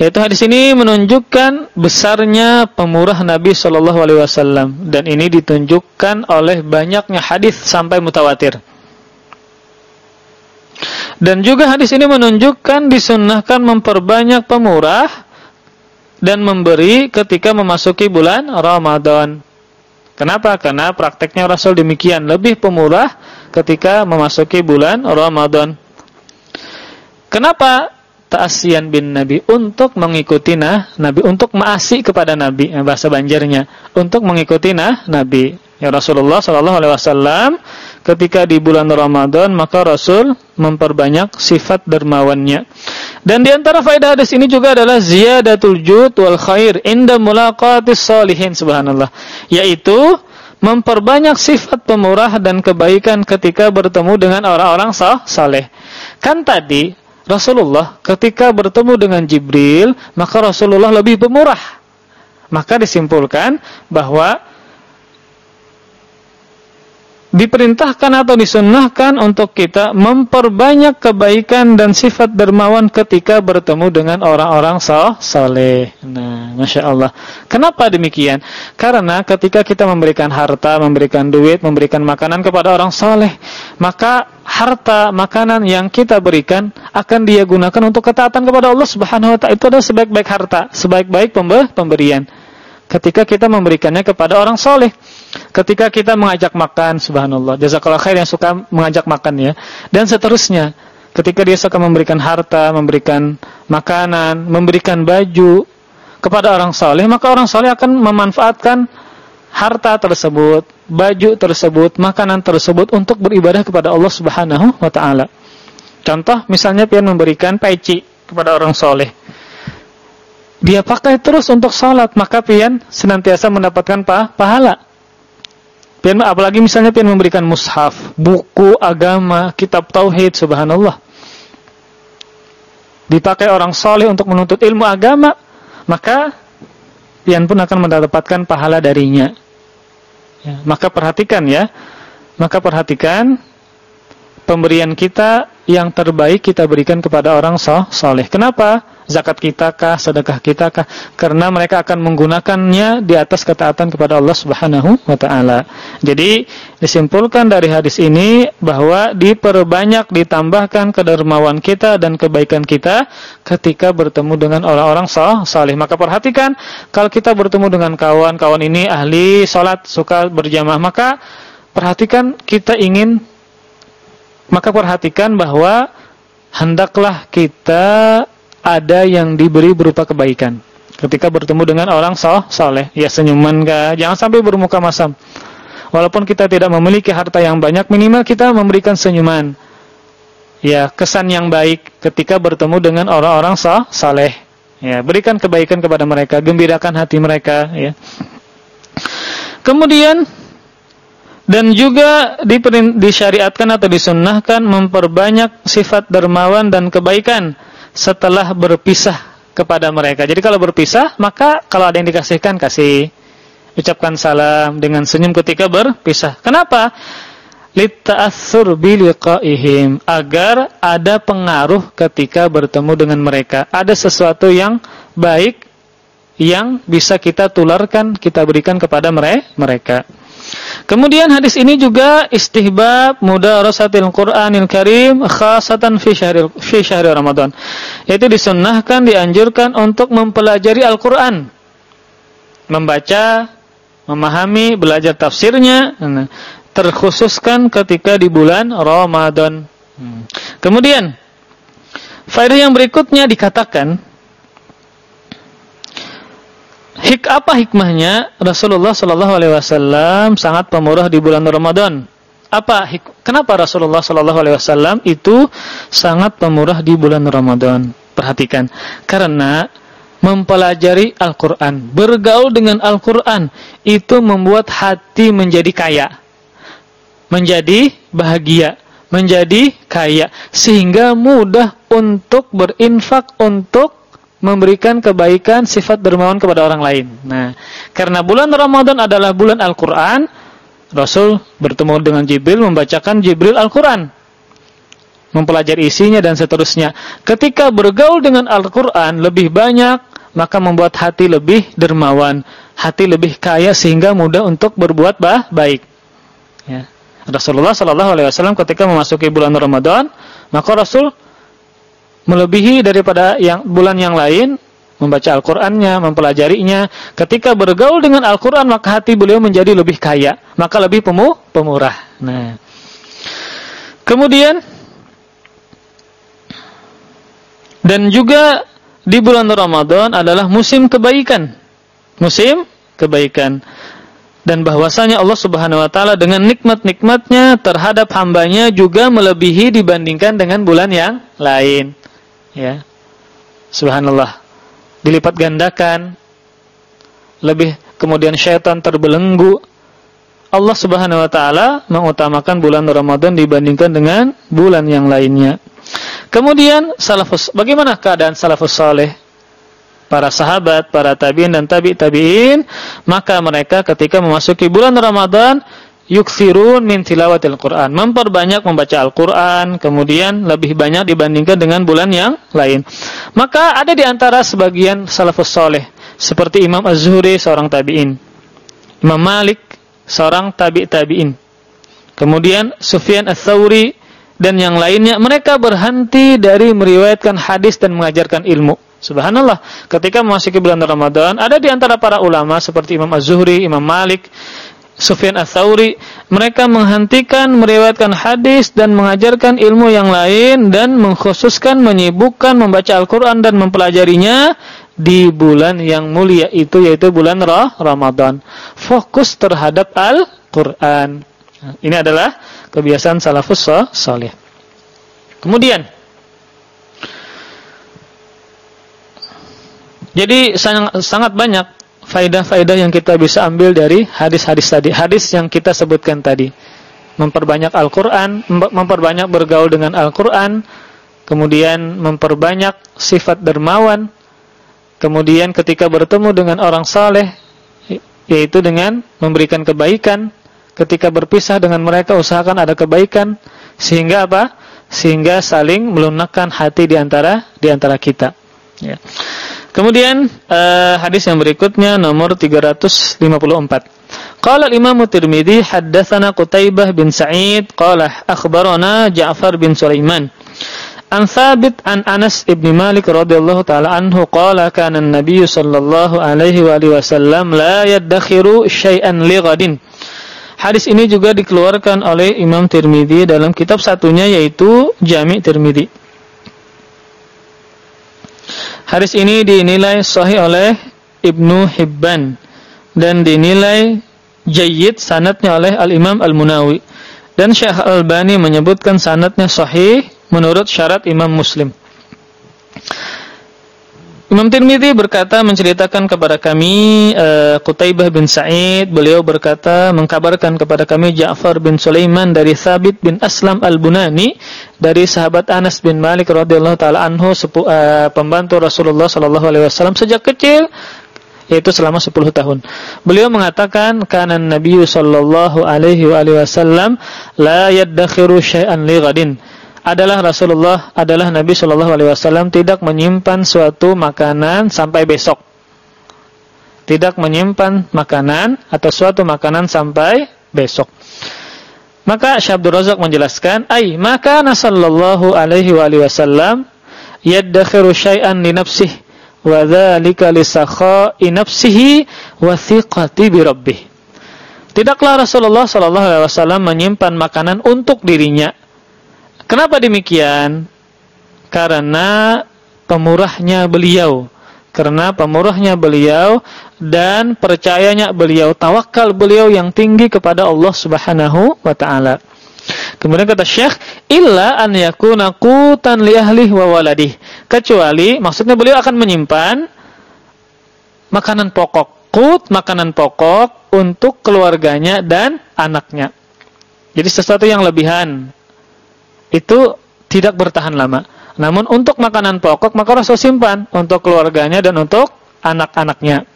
Yaitu hadis ini menunjukkan besarnya pemurah Nabi Shallallahu Alaihi Wasallam dan ini ditunjukkan oleh banyaknya hadis sampai mutawatir. Dan juga hadis ini menunjukkan disunnahkan memperbanyak pemurah dan memberi ketika memasuki bulan Ramadan. Kenapa? Karena prakteknya Rasul demikian, lebih pemurah ketika memasuki bulan Ramadan. Kenapa ta'asian bin Nabi untuk mengikuti nah Nabi untuk maasi kepada Nabi bahasa Banjarnya untuk mengikuti nah Nabi ya Rasulullah Shallallahu Alaihi Wasallam ketika di bulan Ramadan maka Rasul memperbanyak sifat dermawannya. Dan di antara faedah hadis ini juga adalah ziyadatul jud wal khair inda mulaqatis salihin subhanallah, yaitu memperbanyak sifat pemurah dan kebaikan ketika bertemu dengan orang-orang saleh. Kan tadi Rasulullah ketika bertemu dengan Jibril, maka Rasulullah lebih pemurah. Maka disimpulkan bahwa diperintahkan atau disunnahkan untuk kita memperbanyak kebaikan dan sifat dermawan ketika bertemu dengan orang-orang saleh. Nah, masya Allah. Kenapa demikian? Karena ketika kita memberikan harta, memberikan duit, memberikan makanan kepada orang saleh, maka harta, makanan yang kita berikan akan dia gunakan untuk ketaatan kepada Allah Subhanahu Wa Taala. Itu adalah sebaik-baik harta, sebaik-baik pemberian. Ketika kita memberikannya kepada orang soleh. Ketika kita mengajak makan subhanallah. Jazakallah khair yang suka mengajak makan ya. Dan seterusnya. Ketika dia suka memberikan harta memberikan makanan memberikan baju kepada orang soleh maka orang soleh akan memanfaatkan harta tersebut baju tersebut makanan tersebut untuk beribadah kepada Allah subhanahu wa taala. Contoh misalnya pian memberikan peci kepada orang soleh dia pakai terus untuk sholat maka pian senantiasa mendapatkan pahala Pian apalagi misalnya pian memberikan mushaf, buku agama, kitab tauhid, subhanallah. Dipakai orang soleh untuk menuntut ilmu agama, maka pian pun akan mendapatkan pahala darinya. Ya, maka perhatikan ya, maka perhatikan pemberian kita yang terbaik kita berikan kepada orang soleh. Kenapa? Zakat kita kah, sedekah kita kah? Karena mereka akan menggunakannya di atas ketaatan kepada Allah Subhanahu wa taala. Jadi, disimpulkan dari hadis ini bahwa diperbanyak ditambahkan kedermawan kita dan kebaikan kita ketika bertemu dengan orang-orang saleh. Maka perhatikan kalau kita bertemu dengan kawan, kawan ini ahli salat, suka berjamaah, maka perhatikan kita ingin maka perhatikan bahwa hendaklah kita ada yang diberi berupa kebaikan. Ketika bertemu dengan orang saleh, ya senyuman kah, jangan sampai bermuka masam. Walaupun kita tidak memiliki harta yang banyak, minimal kita memberikan senyuman. Ya, kesan yang baik ketika bertemu dengan orang-orang saleh. Ya, berikan kebaikan kepada mereka, gembirakan hati mereka, ya. Kemudian dan juga disyariatkan atau disunnahkan memperbanyak sifat dermawan dan kebaikan setelah berpisah kepada mereka. Jadi kalau berpisah, maka kalau ada yang dikasihkan, kasih. Ucapkan salam dengan senyum ketika berpisah. Kenapa? Litta'athur biliqa'ihim. Agar ada pengaruh ketika bertemu dengan mereka. Ada sesuatu yang baik yang bisa kita tularkan, kita berikan kepada mereka. Kemudian hadis ini juga istihbab mudarasatil Qur'anil Karim khasatan fi syahril fi syahri Ramadan. Yaitu disunnahkan dianjurkan untuk mempelajari Al-Qur'an. Membaca, memahami, belajar tafsirnya terkhususkan ketika di bulan Ramadan. Hmm. Kemudian faedah yang berikutnya dikatakan Hik apa hikmahnya Rasulullah Shallallahu Alaihi Wasallam sangat pemurah di bulan Ramadan? Apa hik kenapa Rasulullah Shallallahu Alaihi Wasallam itu sangat pemurah di bulan Ramadan? Perhatikan, karena mempelajari Al-Quran, bergaul dengan Al-Quran, itu membuat hati menjadi kaya, menjadi bahagia, menjadi kaya, sehingga mudah untuk berinfak, untuk memberikan kebaikan sifat dermawan kepada orang lain. Nah, karena bulan Ramadan adalah bulan Al-Qur'an, Rasul bertemu dengan Jibril membacakan Jibril Al-Qur'an. Mempelajari isinya dan seterusnya. Ketika bergaul dengan Al-Qur'an lebih banyak, maka membuat hati lebih dermawan, hati lebih kaya sehingga mudah untuk berbuat bah baik. Ya. Rasulullah Shallallahu alaihi wasallam ketika memasuki bulan Ramadan, maka Rasul melebihi daripada yang bulan yang lain membaca Al-Qur'annya, mempelajarinya. Ketika bergaul dengan Al-Qur'an maka hati beliau menjadi lebih kaya, maka lebih pemu pemurah. Nah. Kemudian dan juga di bulan Ramadan adalah musim kebaikan. Musim kebaikan. dan bahwasanya Allah Subhanahu wa taala dengan nikmat-nikmatnya terhadap hambanya juga melebihi dibandingkan dengan bulan yang lain. Ya. Subhanallah. Dilipat gandakan lebih kemudian syaitan terbelenggu. Allah Subhanahu wa taala mengutamakan bulan Ramadan dibandingkan dengan bulan yang lainnya. Kemudian salafus bagaimana keadaan salafus saleh? para sahabat, para tabi'in dan tabi' tabi'in, maka mereka ketika memasuki bulan Ramadan yukthirun min tilawatil Quran, memperbanyak membaca Al-Qur'an, kemudian lebih banyak dibandingkan dengan bulan yang lain. Maka ada di antara sebagian salafus soleh seperti Imam Az-Zuhri seorang tabi'in, Imam Malik seorang tabi' tabi'in. Kemudian Sufyan Ats-Tsauri dan yang lainnya mereka berhenti dari meriwayatkan hadis dan mengajarkan ilmu Subhanallah, ketika memasuki bulan Ramadan, ada di antara para ulama seperti Imam Az-Zuhri, Imam Malik, Sufyan Ats-Tsauri, mereka menghentikan meriwayatkan hadis dan mengajarkan ilmu yang lain dan mengkhususkan menyibukkan membaca Al-Qur'an dan mempelajarinya di bulan yang mulia itu yaitu bulan Ramadan. Fokus terhadap Al-Qur'an. Ini adalah kebiasaan salafus saleh. Kemudian Jadi sangat banyak faidah-faidah yang kita bisa ambil dari hadis-hadis tadi. Hadis yang kita sebutkan tadi. Memperbanyak Al-Quran, memperbanyak bergaul dengan Al-Quran, kemudian memperbanyak sifat dermawan, kemudian ketika bertemu dengan orang saleh, yaitu dengan memberikan kebaikan, ketika berpisah dengan mereka usahakan ada kebaikan, sehingga apa? Sehingga saling melunakkan hati di antara di antara kita. Ya. Kemudian uh, hadis yang berikutnya nomor 354. Qala al-Imam Tirmizi haddatsana Qutaibah bin Sa'id qala akhbarana Ja'far bin Sulaiman an Thabit an Anas ibn Malik radhiyallahu taala anhu qala kana an-nabiy sallallahu alaihi wa alihi wasallam la yadakhiru syai'an li ghadin Hadis ini juga dikeluarkan oleh Imam Tirmizi dalam kitab satunya yaitu Jami' Tirmizi. Hadis ini dinilai sahih oleh Ibnu Hibban dan dinilai jayyid sanatnya oleh Al-Imam Al-Munawi. Dan Syekh Al-Albani menyebutkan sanatnya sahih menurut syarat Imam Muslim. Imam Tirmidzi berkata menceritakan kepada kami uh, Qutaibah bin Sa'id beliau berkata mengkabarkan kepada kami Ja'far bin Sulaiman dari Thabit bin Aslam Al-Bunani dari sahabat Anas bin Malik radhiyallahu taala anhu sepu, uh, pembantu Rasulullah sallallahu alaihi wasallam sejak kecil yaitu selama 10 tahun. Beliau mengatakan kana Nabi sallallahu alaihi wasallam la yadakhiru syai'an li ghadin adalah Rasulullah adalah Nabi Shallallahu Alaihi Wasallam tidak menyimpan suatu makanan sampai besok. Tidak menyimpan makanan atau suatu makanan sampai besok. Maka Syabdur Razak menjelaskan, "Ai, maka Sallallahu alaihi wasallam yaddakhiru syai'an li nafsihi wa dzalika li sakha'i nafsihi wa thiqati bi rabbih." Tidaklah Rasulullah sallallahu alaihi wasallam menyimpan makanan untuk dirinya Kenapa demikian? Karena pemurahnya beliau. Karena pemurahnya beliau dan percayanya beliau, tawakal beliau yang tinggi kepada Allah Subhanahu wa taala. Kemudian kata Syekh, illa an yakuna qutan li ahli wa waladih. Kecuali maksudnya beliau akan menyimpan makanan pokok, qut makanan pokok untuk keluarganya dan anaknya. Jadi sesuatu yang lebihan itu tidak bertahan lama. Namun untuk makanan pokok maka Rasul simpan untuk keluarganya dan untuk anak-anaknya.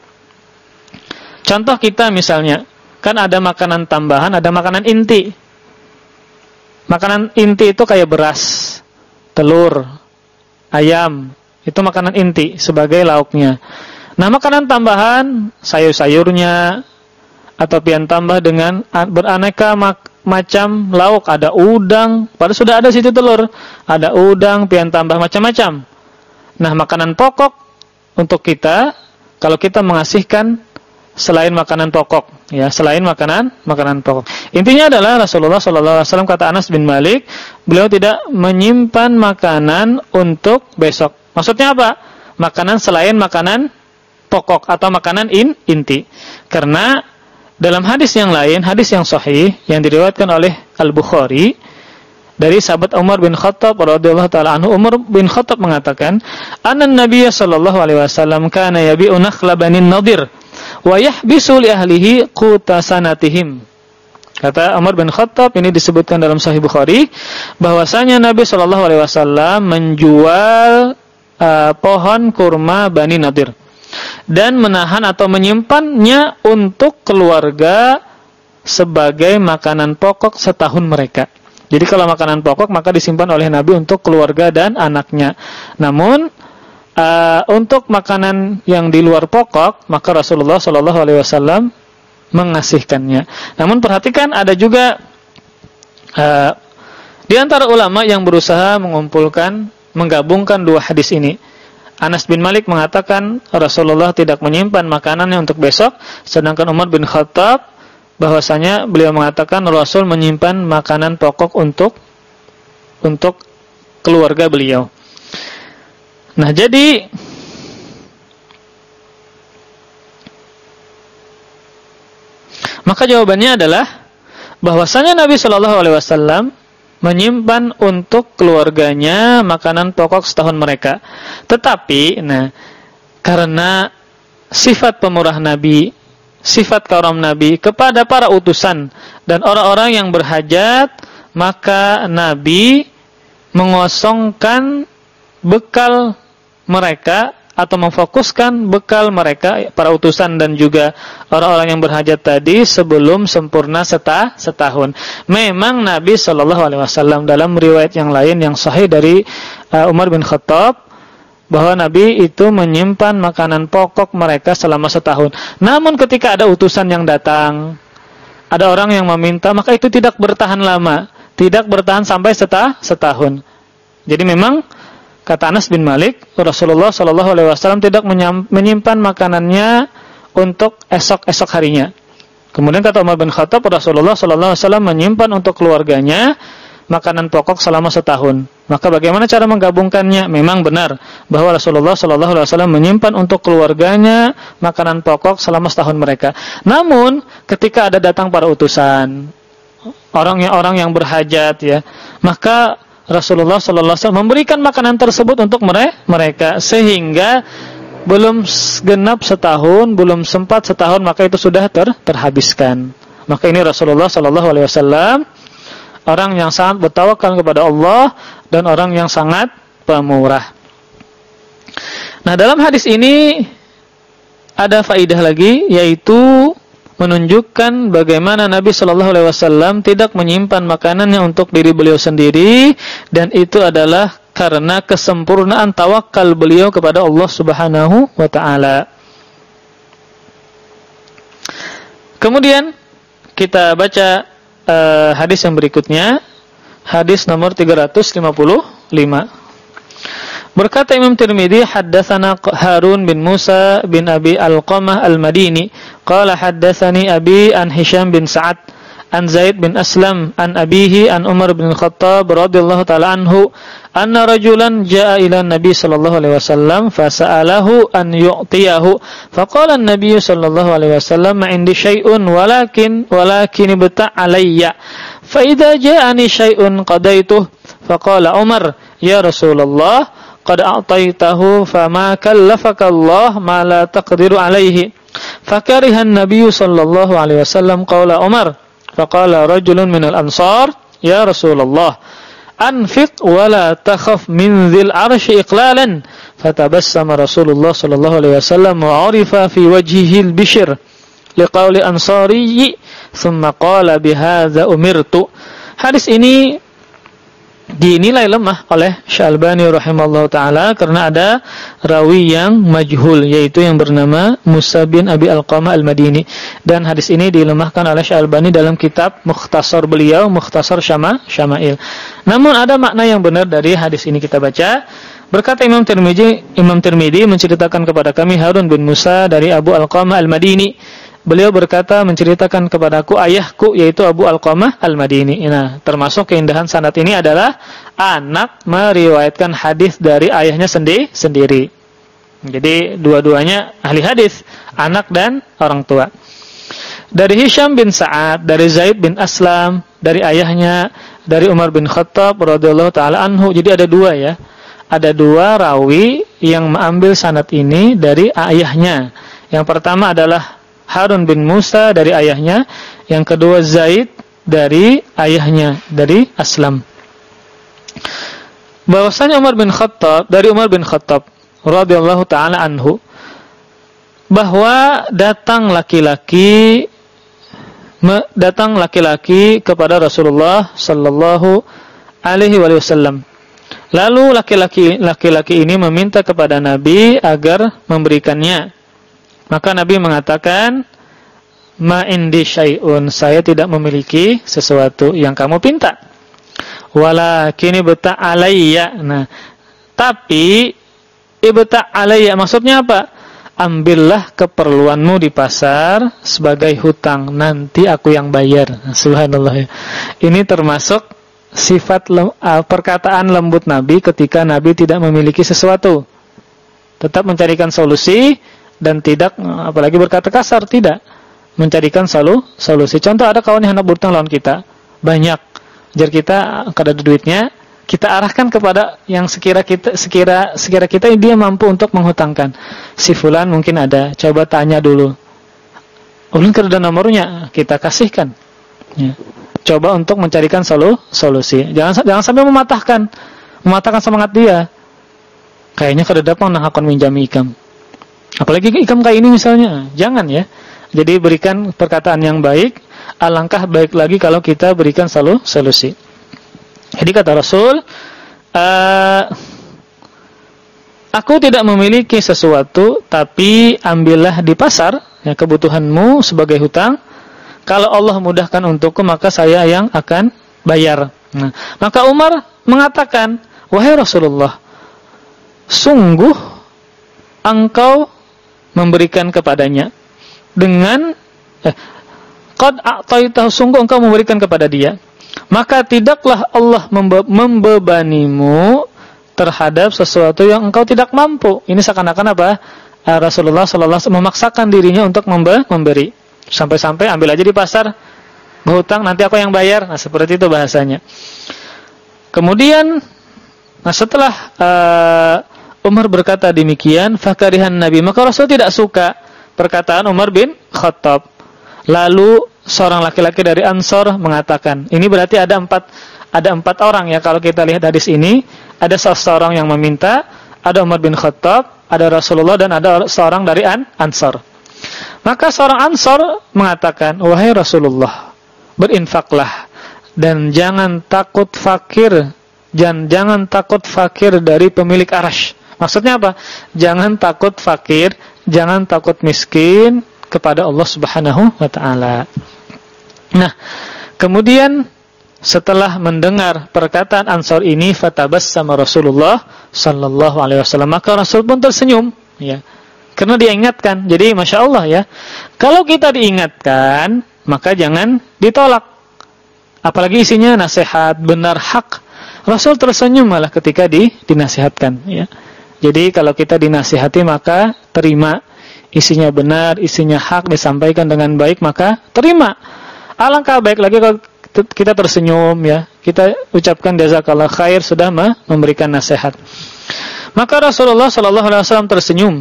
Contoh kita misalnya, kan ada makanan tambahan, ada makanan inti. Makanan inti itu kayak beras, telur, ayam, itu makanan inti sebagai lauknya. Nah, makanan tambahan, sayur-sayurnya, atau pian tambah dengan beraneka mak macam lauk, ada udang, padahal sudah ada situ telur, ada udang, pian tambah macam-macam. Nah, makanan pokok untuk kita kalau kita mengasihkan selain makanan pokok, ya, selain makanan makanan pokok. Intinya adalah Rasulullah sallallahu alaihi wasallam kata Anas bin Malik, beliau tidak menyimpan makanan untuk besok. Maksudnya apa? Makanan selain makanan pokok atau makanan in, inti. Karena dalam hadis yang lain, hadis yang sahih yang diriwayatkan oleh Al-Bukhari dari sahabat Umar bin Khattab radhiyallahu taala anhu Umar bin Khattab mengatakan, "Anna Nabi sallallahu alaihi wasallam kana yabi'u nakhla banin Nadir wa yahbisu li ahlihi quta sanatihim." Kata Umar bin Khattab ini disebutkan dalam Sahih Bukhari bahwasanya Nabi Shallallahu alaihi wasallam menjual uh, pohon kurma Bani Nadir dan menahan atau menyimpannya untuk keluarga sebagai makanan pokok setahun mereka. Jadi kalau makanan pokok maka disimpan oleh Nabi untuk keluarga dan anaknya. Namun uh, untuk makanan yang di luar pokok maka Rasulullah Shallallahu Alaihi Wasallam mengasihkannya. Namun perhatikan ada juga uh, di antara ulama yang berusaha mengumpulkan menggabungkan dua hadis ini. Anas bin Malik mengatakan Rasulullah tidak menyimpan makanannya untuk besok, sedangkan Umar bin Khattab bahwasanya beliau mengatakan Rasul menyimpan makanan pokok untuk untuk keluarga beliau. Nah, jadi maka jawabannya adalah bahwasanya Nabi Shallallahu alaihi wasallam menyimpan untuk keluarganya makanan pokok setahun mereka. Tetapi nah karena sifat pemurah Nabi sifat kaum Nabi kepada para utusan dan orang-orang yang berhajat, maka Nabi mengosongkan bekal mereka atau memfokuskan bekal mereka para utusan dan juga orang-orang yang berhajat tadi sebelum sempurna seta, setahun. Memang Nabi Shallallahu Alaihi Wasallam dalam riwayat yang lain yang sahih dari uh, Umar bin Khattab bahwa Nabi itu menyimpan makanan pokok mereka selama setahun. Namun ketika ada utusan yang datang, ada orang yang meminta, maka itu tidak bertahan lama, tidak bertahan sampai setah, setahun. Jadi memang kata Anas bin Malik, Rasulullah Shallallahu Alaihi Wasallam tidak menyimpan makanannya untuk esok-esok harinya. Kemudian kata Umar bin Khattab, Rasulullah Shallallahu Alaihi Wasallam menyimpan untuk keluarganya makanan pokok selama setahun. Maka bagaimana cara menggabungkannya? Memang benar bahwa Rasulullah Shallallahu Alaihi Wasallam menyimpan untuk keluarganya makanan pokok selama setahun mereka. Namun ketika ada datang para utusan orang yang orang yang berhajat ya, maka Rasulullah Shallallahu Alaihi memberikan makanan tersebut untuk mereka sehingga belum genap setahun, belum sempat setahun maka itu sudah ter terhabiskan. Maka ini Rasulullah Shallallahu Alaihi Wasallam orang yang sangat bertawakal kepada Allah dan orang yang sangat pemurah. Nah, dalam hadis ini ada faidah lagi yaitu menunjukkan bagaimana Nabi Shallallahu alaihi wasallam tidak menyimpan makanannya untuk diri beliau sendiri dan itu adalah karena kesempurnaan tawakal beliau kepada Allah Subhanahu wa taala. Kemudian kita baca uh, hadis yang berikutnya, hadis nomor 355. Berkata Imam Tirmidzi, haddatsana Harun bin Musa bin Abi Al-Qamah Al-Madini, qala haddatsani Abi an Hisham bin Sa'ad an Zaid bin Aslam an abihi an Umar bin Khattab radhiyallahu taala anhu anna rajulan jaa ila Nabi sallallahu alaihi wasallam fasa'alahu an yu'tiyahu. Faqala an-nabiy sallallahu alaihi wasallam ma indi syai'un walakin walakin alayya. Fa idza ja'ani syai'un qadaituh Umar ya Rasulullah qad a'taitahu fama kallafaka Allah ma la taqdiru alaihi fakariha an-nabiy sallallahu alaihi wasallam qala Umar Faqala rajulun minal ansar, "Ya Rasulullah, anfiq wa la takhaf min dhil arshi iqlalan." Fatabassama Rasulullah sallallahu alaihi wasallam wa 'arifa fi wajhihi al-bishr liqauli ansari, thumma qala bihadza umirtu. Hadis ini dinilai lemah oleh Syalbani rahimahullah taala karena ada rawi yang majhul yaitu yang bernama Musa bin Abi Al-Qamah Al-Madini dan hadis ini dilemahkan oleh Syalbani dalam kitab Mukhtasar beliau Mukhtasar Syama Syama'il. Namun ada makna yang benar dari hadis ini kita baca. Berkata Imam Tirmizi, Imam Tirmizi menceritakan kepada kami Harun bin Musa dari Abu Al-Qamah Al-Madini beliau berkata menceritakan kepadaku ayahku yaitu Abu Al-Qamah Al-Madini. Nah, termasuk keindahan sanad ini adalah anak meriwayatkan hadis dari ayahnya sendi sendiri. Jadi dua-duanya ahli hadis, anak dan orang tua. dari Hisham bin Sa'ad, dari Zaid bin Aslam, dari ayahnya, dari Umar bin Khattab radhiyallahu taala anhu. Jadi ada dua ya. Ada dua rawi yang mengambil sanad ini dari ayahnya. Yang pertama adalah Harun bin Musa dari ayahnya, yang kedua Zaid dari ayahnya dari Aslam. Bahwasanya Umar bin Khattab dari Umar bin Khattab radhiyallahu taala anhu bahwa datang laki-laki datang laki-laki kepada Rasulullah sallallahu alaihi wasallam. Lalu laki-laki laki-laki ini meminta kepada Nabi agar memberikannya. Maka Nabi mengatakan, "Ma indi syai'un, saya tidak memiliki sesuatu yang kamu pinta." Walakin ibta alayya. Nah, tapi ibta alayya maksudnya apa? ambillah keperluanmu di pasar sebagai hutang nanti aku yang bayar subhanallah ya. ini termasuk sifat lem, perkataan lembut Nabi ketika Nabi tidak memiliki sesuatu tetap mencarikan solusi dan tidak apalagi berkata kasar tidak mencarikan solu, solusi contoh ada kawan yang hendak berhutang lawan kita banyak jar kita kada ada duitnya kita arahkan kepada yang sekira kita sekira sekira kita dia mampu untuk menghutangkan. Si fulan mungkin ada, coba tanya dulu. Ulun kerja nomornya, kita kasihkan. Ya. Coba untuk mencarikan solu, solusi. Jangan jangan sampai mematahkan mematahkan semangat dia. Kayaknya kada dapat nah akan minjam ikam. Apalagi ikam kayak ini misalnya. Jangan ya. Jadi berikan perkataan yang baik, alangkah baik lagi kalau kita berikan solu, solusi. Jadi kata Rasul, uh, aku tidak memiliki sesuatu, tapi ambillah di pasar ya, kebutuhanmu sebagai hutang. Kalau Allah mudahkan untukku, maka saya yang akan bayar. Nah, maka Umar mengatakan, wahai Rasulullah, sungguh engkau memberikan kepadanya dengan eh, qad a'taitahu sungguh engkau memberikan kepada dia maka tidaklah Allah membe membebanimu terhadap sesuatu yang engkau tidak mampu. Ini seakan-akan apa? Eh, Rasulullah Sallallahu memaksakan dirinya untuk memberi. Sampai-sampai ambil aja di pasar, berhutang nanti aku yang bayar. Nah seperti itu bahasanya. Kemudian, nah setelah uh, Umar berkata demikian, fakarihan Nabi, maka Rasul tidak suka perkataan Umar bin Khattab. Lalu seorang laki-laki dari Ansor mengatakan, ini berarti ada empat ada empat orang ya kalau kita lihat hadis ini, ada seseorang yang meminta, ada Umar bin Khattab, ada Rasulullah dan ada seorang dari An Ansor. Maka seorang Ansor mengatakan, wahai Rasulullah, berinfaklah dan jangan takut fakir dan jangan takut fakir dari pemilik arash. Maksudnya apa? Jangan takut fakir, jangan takut miskin, kepada Allah Subhanahu wa taala. Nah, kemudian setelah mendengar perkataan Ansor ini fatabas sama Rasulullah sallallahu alaihi wasallam maka Rasul pun tersenyum ya. Karena dia ingatkan. Jadi Masya Allah ya. Kalau kita diingatkan, maka jangan ditolak. Apalagi isinya nasihat, benar hak. Rasul tersenyum malah ketika di, dinasihatkan ya. Jadi kalau kita dinasihati maka terima isinya benar, isinya hak disampaikan dengan baik maka terima. Alangkah baik lagi kalau kita tersenyum ya, kita ucapkan jazakallah khair sudah memberikan nasihat. Maka Rasulullah Shallallahu alaihi wasallam tersenyum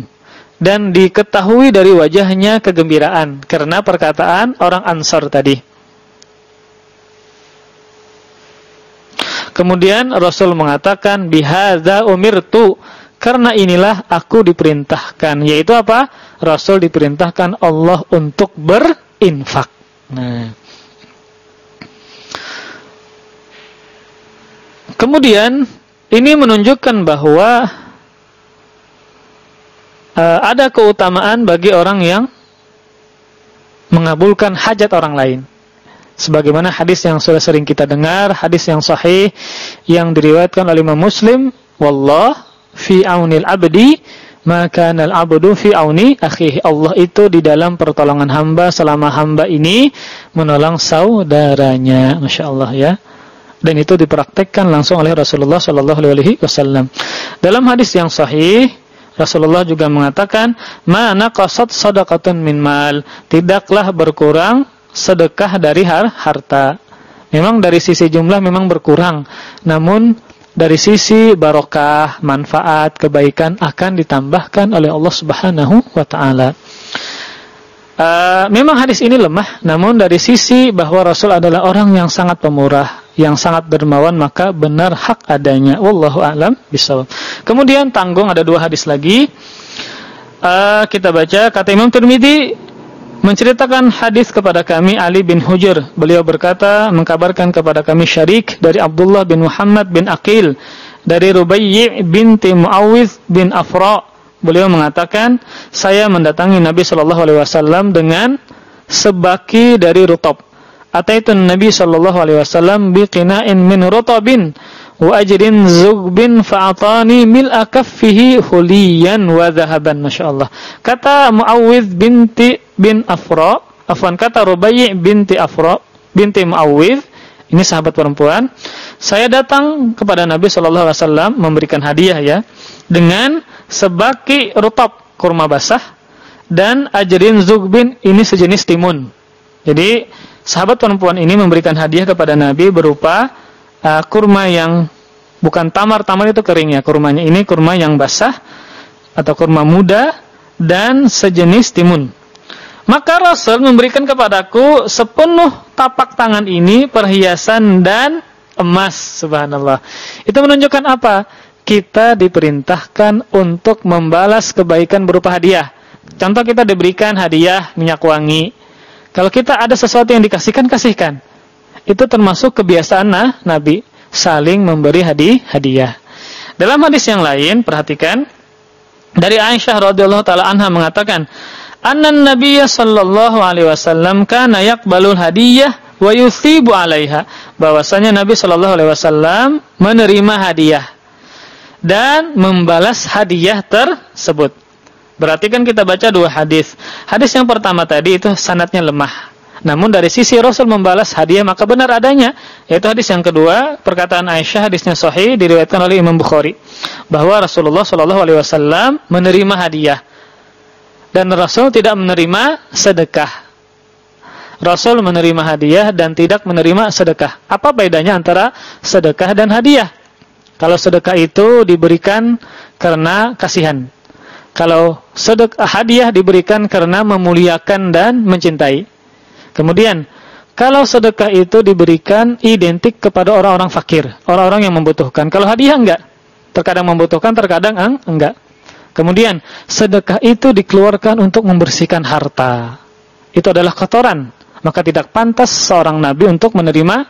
dan diketahui dari wajahnya kegembiraan karena perkataan orang Ansar tadi. Kemudian Rasul mengatakan bihadza umirtu karena inilah aku diperintahkan yaitu apa? Rasul diperintahkan Allah untuk berinfak. Nah. Kemudian ini menunjukkan bahwa uh, ada keutamaan bagi orang yang mengabulkan hajat orang lain. Sebagaimana hadis yang sudah sering kita dengar, hadis yang sahih yang diriwayatkan oleh Imam Muslim, wallah fi aunil abdi maka nal abdu fi auni akhihi Allah itu di dalam pertolongan hamba selama hamba ini menolong saudaranya Masya Allah ya dan itu dipraktekkan langsung oleh Rasulullah Shallallahu Alaihi Wasallam dalam hadis yang sahih Rasulullah juga mengatakan, "Mana qasat sadaqatun min mal." Tidaklah berkurang sedekah dari har harta. Memang dari sisi jumlah memang berkurang, namun dari sisi barokah, manfaat, kebaikan akan ditambahkan oleh Allah Subhanahu wa taala. Uh, memang hadis ini lemah, namun dari sisi bahwa Rasul adalah orang yang sangat pemurah, yang sangat dermawan, maka benar hak adanya. Wallahu a'lam. Kemudian tanggung ada dua hadis lagi. Uh, kita baca kata Imam Tirmidzi menceritakan hadis kepada kami Ali bin Hujr. Beliau berkata, mengkabarkan kepada kami Syarik dari Abdullah bin Muhammad bin Aqil dari Rubayyi binti Muawiz bin Afra. Beliau mengatakan, saya mendatangi Nabi Shallallahu alaihi wasallam dengan sebaki dari rutab. Ataitu Nabi Shallallahu alaihi wasallam biqina'in min rutabin wa ajrin zugbin fa'atani mil'a kaffihi huliyan wa dhahaban masyaallah kata Muawwidh binti bin Afra afwan kata Rubai' binti Afra binti Muawwidh ini sahabat perempuan saya datang kepada Nabi sallallahu alaihi wasallam memberikan hadiah ya dengan sebaki rutab kurma basah dan ajrin zugbin ini sejenis timun. Jadi sahabat perempuan ini memberikan hadiah kepada Nabi berupa uh, kurma yang bukan tamar, tamar itu kering ya kurmanya. Ini kurma yang basah atau kurma muda dan sejenis timun. Maka Rasul memberikan kepadaku sepenuh tapak tangan ini perhiasan dan emas. Subhanallah. Itu menunjukkan apa? Kita diperintahkan untuk membalas kebaikan berupa hadiah. Contoh kita diberikan hadiah minyak wangi. Kalau kita ada sesuatu yang dikasihkan, kasihkan itu termasuk kebiasaan nah, Nabi saling memberi hadi hadiah. Dalam hadis yang lain, perhatikan dari Aisyah radhiyallahu taala anha mengatakan, "Annan Nabiy sallallahu alaihi wasallam kana yaqbalul hadiyah wa yuthibu 'alaiha." Bahwasanya Nabi sallallahu alaihi wasallam menerima hadiah dan membalas hadiah tersebut. Berarti kan kita baca dua hadis. Hadis yang pertama tadi itu sanatnya lemah. Namun dari sisi Rasul membalas hadiah maka benar adanya. Yaitu hadis yang kedua, perkataan Aisyah hadisnya sahih diriwayatkan oleh Imam Bukhari bahwa Rasulullah Shallallahu alaihi wasallam menerima hadiah. Dan Rasul tidak menerima sedekah. Rasul menerima hadiah dan tidak menerima sedekah. Apa bedanya antara sedekah dan hadiah? Kalau sedekah itu diberikan karena kasihan. Kalau sedekah hadiah diberikan karena memuliakan dan mencintai. Kemudian, kalau sedekah itu diberikan identik kepada orang-orang fakir, orang-orang yang membutuhkan. Kalau hadiah enggak. Terkadang membutuhkan, terkadang enggak. Kemudian, sedekah itu dikeluarkan untuk membersihkan harta. Itu adalah kotoran. Maka tidak pantas seorang nabi untuk menerima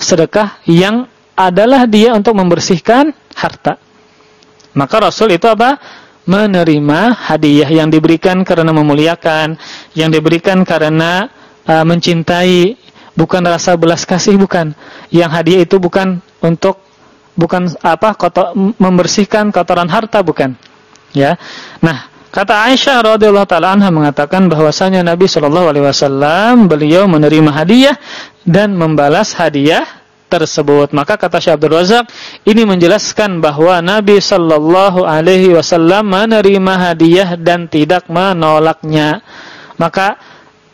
sedekah yang adalah dia untuk membersihkan harta. Maka Rasul itu apa? Menerima hadiah yang diberikan karena memuliakan, yang diberikan karena uh, mencintai, bukan rasa belas kasih bukan. Yang hadiah itu bukan untuk bukan apa kotor, membersihkan kotoran harta bukan. Ya. Nah, kata Aisyah radhiyallahu taala anha mengatakan bahwasanya Nabi Shallallahu alaihi wasallam beliau menerima hadiah dan membalas hadiah tersebut. Maka kata Syekh Abdul Razak, ini menjelaskan bahwa Nabi Shallallahu alaihi wasallam menerima hadiah dan tidak menolaknya. Maka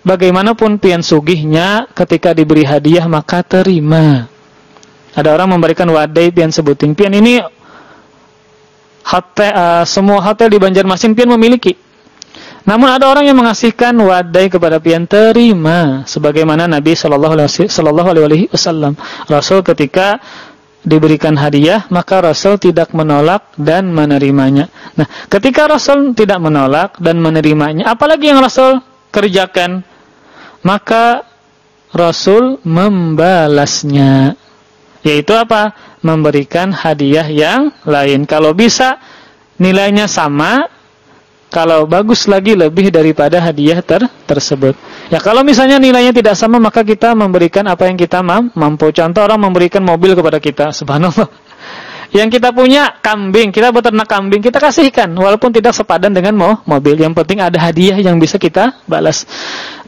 bagaimanapun pian sugihnya ketika diberi hadiah maka terima. Ada orang memberikan wadai pian sebuting. Pian ini hotel, uh, semua hotel di Banjarmasin pian memiliki. Namun ada orang yang mengasihkan wadai kepada pian terima sebagaimana Nabi sallallahu alaihi wasallam. Rasul ketika diberikan hadiah maka Rasul tidak menolak dan menerimanya. Nah, ketika Rasul tidak menolak dan menerimanya, apalagi yang Rasul kerjakan maka Rasul membalasnya. Yaitu apa? Memberikan hadiah yang lain. Kalau bisa nilainya sama, kalau bagus lagi lebih daripada hadiah ter tersebut. Ya kalau misalnya nilainya tidak sama maka kita memberikan apa yang kita mampu. Contoh orang memberikan mobil kepada kita, subhanallah. Yang kita punya kambing, kita beternak kambing, kita kasihkan walaupun tidak sepadan dengan mo mobil. Yang penting ada hadiah yang bisa kita balas.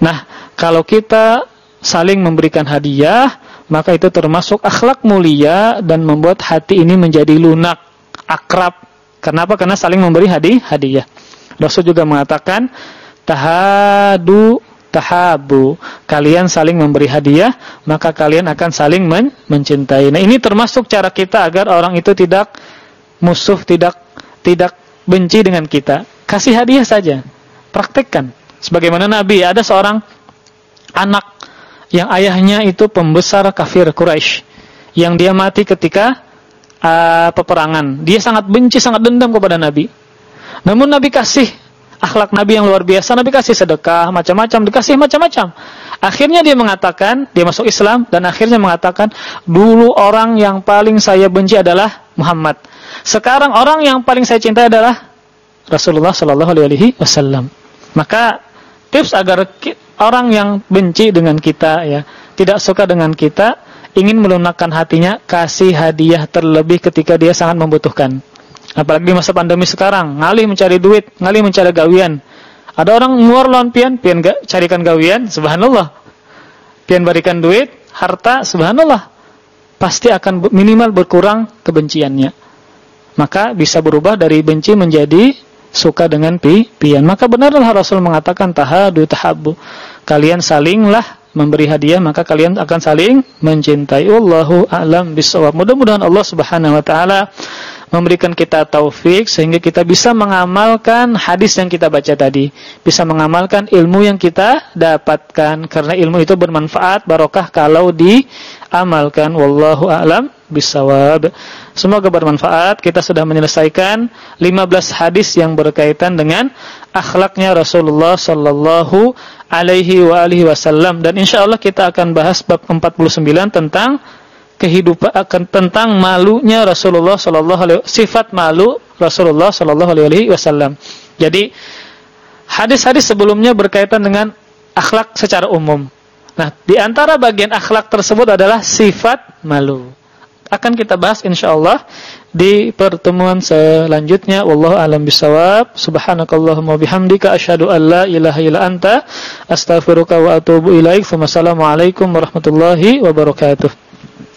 Nah, kalau kita saling memberikan hadiah, maka itu termasuk akhlak mulia dan membuat hati ini menjadi lunak, akrab Kenapa? Karena saling memberi hadiah. hadiah. Rasul juga mengatakan tahadu tahabu. Kalian saling memberi hadiah, maka kalian akan saling men mencintai. Nah, ini termasuk cara kita agar orang itu tidak musuh, tidak tidak benci dengan kita. Kasih hadiah saja. Praktekkan. Sebagaimana Nabi, ada seorang anak yang ayahnya itu pembesar kafir Quraisy yang dia mati ketika uh, peperangan. Dia sangat benci, sangat dendam kepada Nabi. Namun Nabi kasih akhlak Nabi yang luar biasa, Nabi kasih sedekah, macam-macam, dikasih macam-macam. Akhirnya dia mengatakan, dia masuk Islam dan akhirnya mengatakan, dulu orang yang paling saya benci adalah Muhammad. Sekarang orang yang paling saya cintai adalah Rasulullah Shallallahu Alaihi Wasallam. Maka tips agar orang yang benci dengan kita, ya, tidak suka dengan kita, ingin melunakkan hatinya, kasih hadiah terlebih ketika dia sangat membutuhkan. Apalagi masa pandemi sekarang, ngalih mencari duit, ngalih mencari gawian. Ada orang nguar lawan pian, pian gak carikan gawian, subhanallah. Pian berikan duit, harta, subhanallah. Pasti akan minimal berkurang kebenciannya. Maka bisa berubah dari benci menjadi suka dengan pi, pian. Maka benarlah Rasul mengatakan tahadu tahabu. Kalian salinglah memberi hadiah maka kalian akan saling mencintai. Allahu a'lam bisawab. Mudah-mudahan Allah Subhanahu wa taala memberikan kita taufik sehingga kita bisa mengamalkan hadis yang kita baca tadi, bisa mengamalkan ilmu yang kita dapatkan karena ilmu itu bermanfaat barokah kalau diamalkan. Wallahu a'lam bisawab. Semoga bermanfaat. Kita sudah menyelesaikan 15 hadis yang berkaitan dengan akhlaknya Rasulullah sallallahu alaihi wa alihi wasallam dan insyaallah kita akan bahas bab 49 tentang kehidupan akan tentang malunya Rasulullah sallallahu alaihi sifat malu Rasulullah sallallahu alaihi wasallam. Jadi hadis-hadis sebelumnya berkaitan dengan akhlak secara umum. Nah, di antara bagian akhlak tersebut adalah sifat malu. Akan kita bahas insyaallah di pertemuan selanjutnya. Wallahu alam bisawab. Subhanakallahumma bihamdika asyhadu an la ilaha illa anta astaghfiruka wa atubu ilaik. Wassalamualaikum warahmatullahi wabarakatuh.